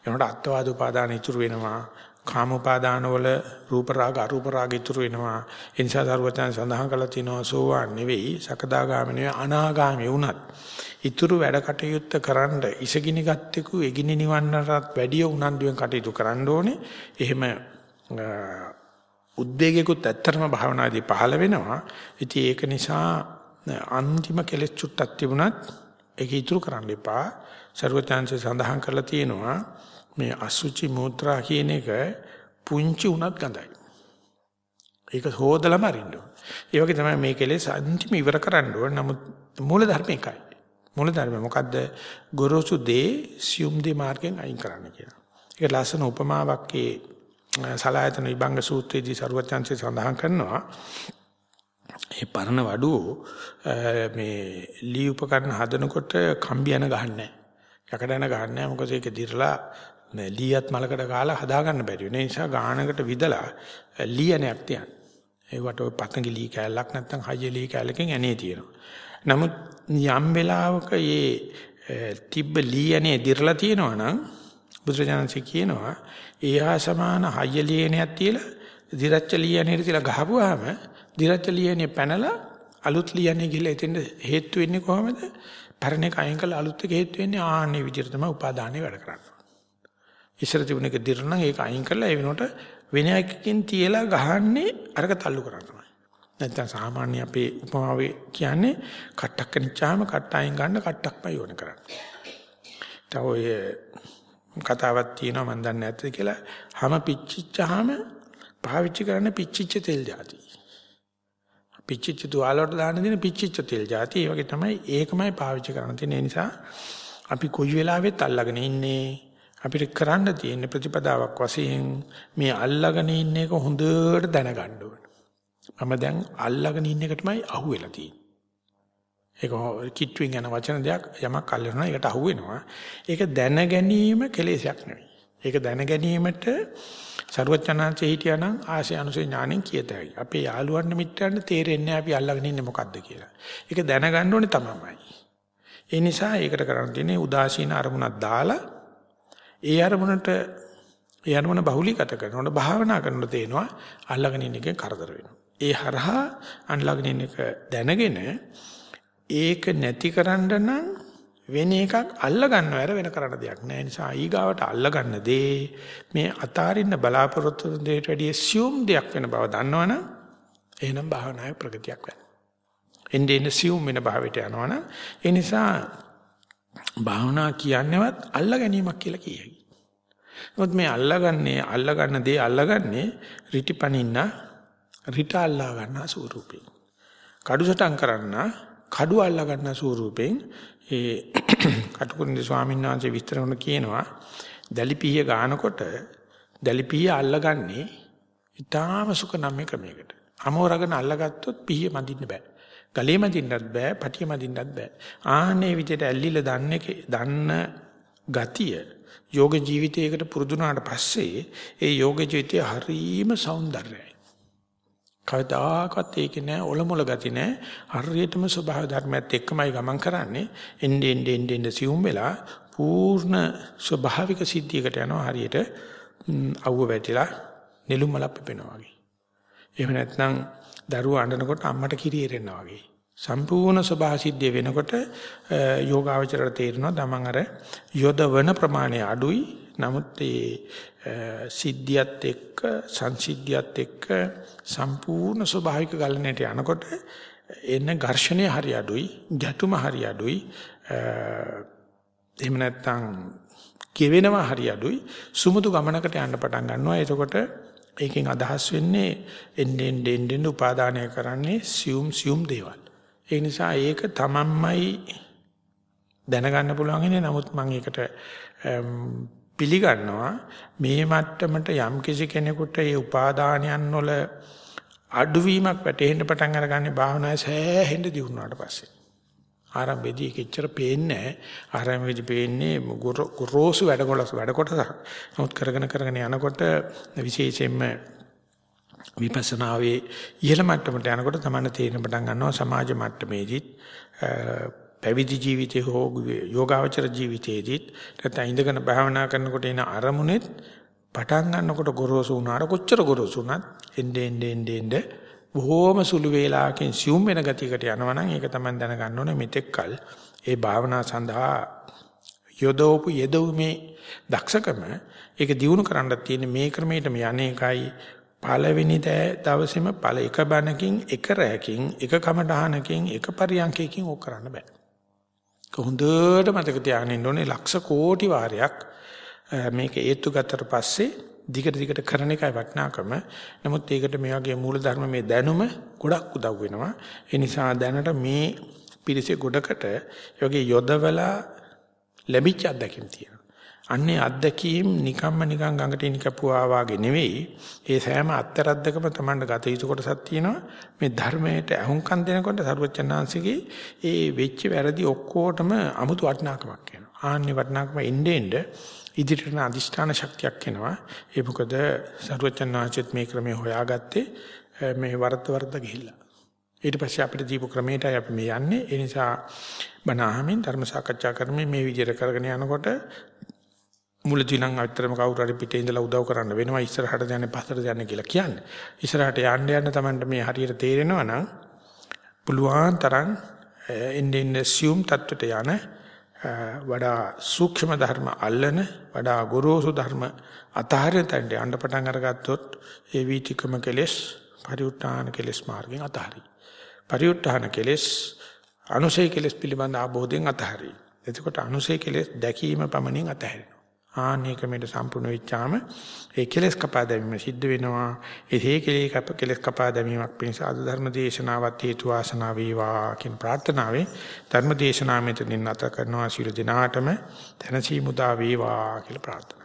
එනකොට අත්වාද උපාදාන ඉතුරු වෙනවා. කාම උපාදාන වල රූප රාග අරූප රාග ඉතුරු වෙනවා. ඒ නිසා සරුවචන සඳහන් කළා තිනවා සෝවාන් නෙවෙයි සකදාගාම නෙවෙයි අනාගාමී වුණත් ඉතුරු වැඩ කටයුත්ත කරන්න ඉසගිනි ගත්තෙකු එගිනි නිවන්නටත් වැඩිය උනන්දුවෙන් කටයුතු කරන්න ඕනේ. එහෙම උද්වේගයකුත් ඇත්තටම භාවනාදී පහළ වෙනවා. ඉතින් ඒක නිසා අන්තිම කෙලෙස් චුට්ටක් තිබුණත් ඒක ඉතුරු කරන්න එපා. ਸਰවඥාන්සේ සඳහන් කරලා තියෙනවා මේ අසුචි මුත්‍රා කියන එක පුංචි උනත් ගඳයි. ඒක හොදලම අරින්න ඕන. ඒ වගේ තමයි මේ කෙලෙස් අන්තිම ඉවර කරන්න ඕන. නමුත් මූල ධර්ම එකයි. මූල ධර්ම මොකද්ද? ගොරෝසු දේ සියුම් දේ මාර්ගෙන් අයින් කරන්න කියලා. ඒක ලස්සන උපමාවක් ඒ සලායතන විභංග සූත්‍රයේදී සරුවචාන්සේ සඳහන් කරනවා මේ පරණ වඩුව මේ ලී උපකරණ හදනකොට කම්බි යන ගහන්නේ යකඩ යන ගහන්නේ මොකද ඒක දිරලා ලීයත් මලකට කාලා හදා ගන්න බැරි වෙන නිසා ගානකට විදලා ලීයනයක් තියන ඒවට ඔය පතංගි ලී කැලලක් නැත්නම් හයිය ලී කැලලකින් ඇනේ තියෙනවා. නමුත් යම් වෙලාවක මේ තිබ්බ ලීයනේ දිරලා තියෙනවා නම් බුදුරජාණන්සේ කියනවා ඒහා සමාන හයිය ලියනයක් තියලා දිරච්ච ලියනේ තියලා ගහපුවාම දිරච්ච ලියනේ පැනලා අලුත් ලියන්නේ ගිහලා එතෙන්ද හේතු වෙන්නේ කොහමද? පරණ එක අයින් කරලා අලුත් එක හේතු වෙන්නේ ආන්නේ විදිහට තමයි උපාදානේ වැඩ කරන්නේ. ඉස්සර තිබුණ එක දිරන ඒක අයින් කරලා ඒ වෙනකොට වෙන එකකින් තියලා ගහන්නේ අරක තල්ලු කරනවා. නැත්නම් සාමාන්‍ය අපේ උපමාවේ කියන්නේ කට්ටක් කනිච්චාම කට්ට අයින් ගන්න කට්ටක්මයි ඕන කරන්නේ. තව ඔය කතාවක් තියෙනවා මම දන්නේ නැද්ද කියලා හැම පිච්චිච්චාම පාවිච්චි කරන්න පිච්චිච්ච තෙල් જાති. පිච්චිච්ච තුවාල වලට දාන්න දෙන පිච්චිච්ච තෙල් જાති. ඒ වගේ තමයි ඒකමයි පාවිච්චි කරන්න තියෙන නිසා අපි කොයි වෙලාවෙත් අල්ලගෙන ඉන්නේ අපිට කරන්න තියෙන ප්‍රතිපදාවක් වශයෙන් මේ අල්ලගෙන ඉන්න එක හොඳට දැනගන්න ඕන. මම දැන් අල්ලගෙන ඉන්න එකටමයි අහුවෙලා තියෙන්නේ. ඒක කිට්ටුවෙන් යන වචන දෙයක් යමක් අල්ලනවා ඒකට අහු වෙනවා. ඒක දැන ගැනීම කෙලෙසයක් නෙවෙයි. ඒක දැන ගැනීමට ਸਰවඥාන්සේ හිටියානම් ආශය අනුසය ඥාණයෙන් කියතයි. අපේ යාළුවන් මිත්‍රයන්ට තේරෙන්නේ අපි අල්ලගෙන ඉන්නේ මොකද්ද කියලා. ඒක දැනගන්න ඕනේ තමයි. ඒ නිසා ඒකට කරන්න තියෙන්නේ උදාසීන අරමුණක් දාලා ඒ අරමුණට ඒ අරමුණ බහුලීගත කරනකොට භාවනා කරනකොට තේනවා අල්ලගෙන ඉන්න එකෙන් කරදර වෙනවා. ඒ හරහා අල්ලගෙන ඉන්න එක දැනගෙන ඒක නැතිකරන්න නම් වෙන එකක් අල්ල ගන්නව ඇර වෙන කරන්න දෙයක් නෑ නිසා ඊගාවට අල්ල ගන්න දේ මේ අතාරින්න බලාපොරොත්තු දෙයට වැඩිය assume දෙයක් වෙන බව දන්නවනම් එහෙනම් භාවනාවේ ප්‍රගතියක් වෙනවා. එන්නේ එන්නේ assume වෙන භාවයට යනවනම් ඒ නිසා භාවනා කියන්නේවත් අල්ල ගැනීමක් කියලා කියයි. නමුත් මේ අල්ලගන්නේ අල්ලගන්න දේ අල්ලගන්නේ රිටිපනින්න රිට අල්ලා ගන්න ස්වරූපේ. කඩුසටම් කරන්න කඩුව අල්ලා ගන්න ස්වරූපෙන් ඒ කටුකුරුන්දේ ස්වාමීන් වහන්සේ විස්තර කරන කියනවා දැලිපිය ගානකොට දැලිපිය අල්ලගන්නේ ඊටාම සුඛ නම් ක්‍රමයකට. අමෝරගෙන අල්ලගත්තොත් පිහිය මදින්න බෑ. ගලේ මදින්නත් බෑ, පටිය මදින්නත් බෑ. ආහනේ විදිහට ඇල්ලිලා දන්නේ දන්න ගතිය යෝග ජීවිතයකට පුරුදුනාට පස්සේ ඒ යෝග ජීවිතය හරීම సౌందර්යයි. කවදාකවත් ඒකේ නෑ ඔලොමොල ගති නෑ. හරියටම ස්වභාව ධර්මයත් එක්කමයි ගමන් කරන්නේ. එන්නේ එන්නේ එන්නේ සිවුම් වෙලා පූර්ණ ස්වභාවික සිද්ධියකට යනවා. හරියට අවුව වැටිලා නෙළුම් මලක් පිපෙනවා වගේ. එහෙම නැත්නම් දරුවා අඬනකොට අම්මට කිරි එරෙනවා වගේ. සම්පූර්ණ ස්වභාව සිද්ධිය වෙනකොට යෝගාවචරයට තේරෙනවා තමන් අර යොදවන ප්‍රමාණය අඩුයි. නමුත් ඒ සිද්ධියත් එක්ක සංසිද්ධියත් එක්ක සම්පූර්ණ ස්වභාවික ගලණයට යනකොට එන ඝර්ෂණය හරි අඩුයි, ගැටුම හරි අඩුයි. එහෙම නැත්නම් කෙවෙනවා හරි අඩුයි. සුමුදු ගමනකට යන්න පටන් ගන්නවා. එතකොට ඒකෙන් අදහස් වෙන්නේ එන්නේ එන්නේ උපාදානය කරන්නේ සියුම් සියුම් දේවල්. ඒ නිසා ඒක තමන්මයි දැනගන්න පුළුවන් ඉන්නේ. නමුත් මම ඒකට පිළිගන්නවා මේ මට්ටමට යම් කිසි කෙනෙකුට ඒ උපාදානයන් වල අඩුවීමක් වැටෙන්න පටන් අරගන්නේ භාවනාවේ සෑහෙන්න දියුණුවාට පස්සේ. ආරම්භයේදී ඒක එච්චර පේන්නේ නැහැ. ආරම්භයේදී පේන්නේ ගොරෝසු වැඩ කොටස වැඩ කොටසක්. නමුත් කරගෙන කරගෙන යනකොට විශේෂයෙන්ම විපස්සනාවේ ඉහළ මට්ටමට යනකොට තමයි තේරෙන පටන් ගන්නවා සමාජ මට්ටමේදීත් පැවිදි ජීවිතේ හෝ යෝගාවචර ජීවිතේදීත් නැත්නම් ඉඳගෙන භාවනා කරනකොට එන අරමුණෙත් පටන් ගන්නකොට ගොරෝසු වුණාට කොච්චර ගොරෝසු වුණත් එnde ende ende ende බොහෝම සුළු වේලාවකින් සිුම් වෙන ගතියකට යනවනම් ඒක තමයි දැනගන්න ඕනේ මෙතෙක්කල් ඒ භාවනා සඳහා යොදවපු යෙදවීමේ දක්ෂකම ඒක දිනු කරන්න තියෙන මේ ක්‍රමයටම යන්නේකයි පළවෙනි දවසේම පළ එක බණකින් එක රැයකින් එක කමඩහනකින් එක පරියන්කයකින් ඕක කරන්න බෑ. හොඳට මතක තියාගෙන ඉන්න ඕනේ ලක්ෂ කෝටි වාරයක් මේක ඒත්තු ගත්තට පස්සේ දිගට දිගට කරන එකයි වටිනාකම. නමුත් ඒකට මේ වගේ මූලධර්ම මේ දැනුම ගොඩක් උදව් වෙනවා. ඒ නිසා දැනට මේ පිරිසේ ගොඩකට යෝගේ යොදවලා ලැබිච්ච අත්දැකීම් තියෙනවා. අන්නේ අත්දැකීම් නිකම්ම නිකන් ගඟට නිකපුවා වාගේ නෙවෙයි. ඒ සෑම අත්තරද්දකම Tamanට ගත යුතු කොටසක් තියෙනවා. මේ ධර්මයට අහුම්කම් දෙනකොට සරුවචනාංශිකේ ඒ වෙච්ච වැරදි ඔක්කොටම අමුතු වටිනාකමක් එනවා. ආන්නේ වටිනාකම එන්නේ එන්නේ ඉදිරියට අදිෂ්ඨාන ශක්තියක් එනවා. ඒ මොකද සරුවචනාංශෙත් මේ ක්‍රමය හොයාගත්තේ මේ වරද්ද වරද්ද ගිහිල්ලා. ඊට පස්සේ අපිට දීපු ක්‍රමයටයි අපි මේ යන්නේ. ඒ නිසා බණ අහමින් ධර්ම සාකච්ඡා කරමින් මේ විදිහට කරගෙන යනකොට මුලදී නම් අත්‍තරම කවුරු හරි පිටේ ඉඳලා උදව් කරන්න වෙනවා ඉස්සරහට යන්නේ පස්සට යන්නේ කියලා කියන්නේ. ඉස්සරහට යන්න යන්න තමයි මේ හරියට තේරෙනවා නම් පුළුවන් තරම් ඉන්නේ ඉන්නේ assume தත්වයට යන වඩා සූක්ෂම ධර්ම අල්ලන වඩා ගොරෝසු ධර්ම අතහරින තැනට යන්න පටන් අරගත්තොත් ඒ වීතිකම කෙලෙස් පරිඋත්ථාන කෙලෙස් මාර්ගෙන් අතහරි. පරිඋත්ථාන කෙලෙස් අනුසය කෙලෙස් පිළිබඳ ආબોධයෙන් අතහරි. එතකොට අනුසය කෙලෙස් දැකීම පමණින් අතහැරෙනවා. ආනේක මෙට සම්පූර්ණ වෙච්චාම ඒ කෙලෙස් කපා දැමීම සිද්ධ වෙනවා. ඒ කෙලෙස් කප කෙලෙස් කපා දැමීමක් පිණිස අද ධර්ම දේශනාවත් හේතු වාසනා වේවා කියන ප්‍රාර්ථනාවෙන් ධර්ම දේශනාව මෙතනින් නැත කරනවා ශිරු දිනාටම තනසි මුදා වේවා කියලා ප්‍රාර්ථනා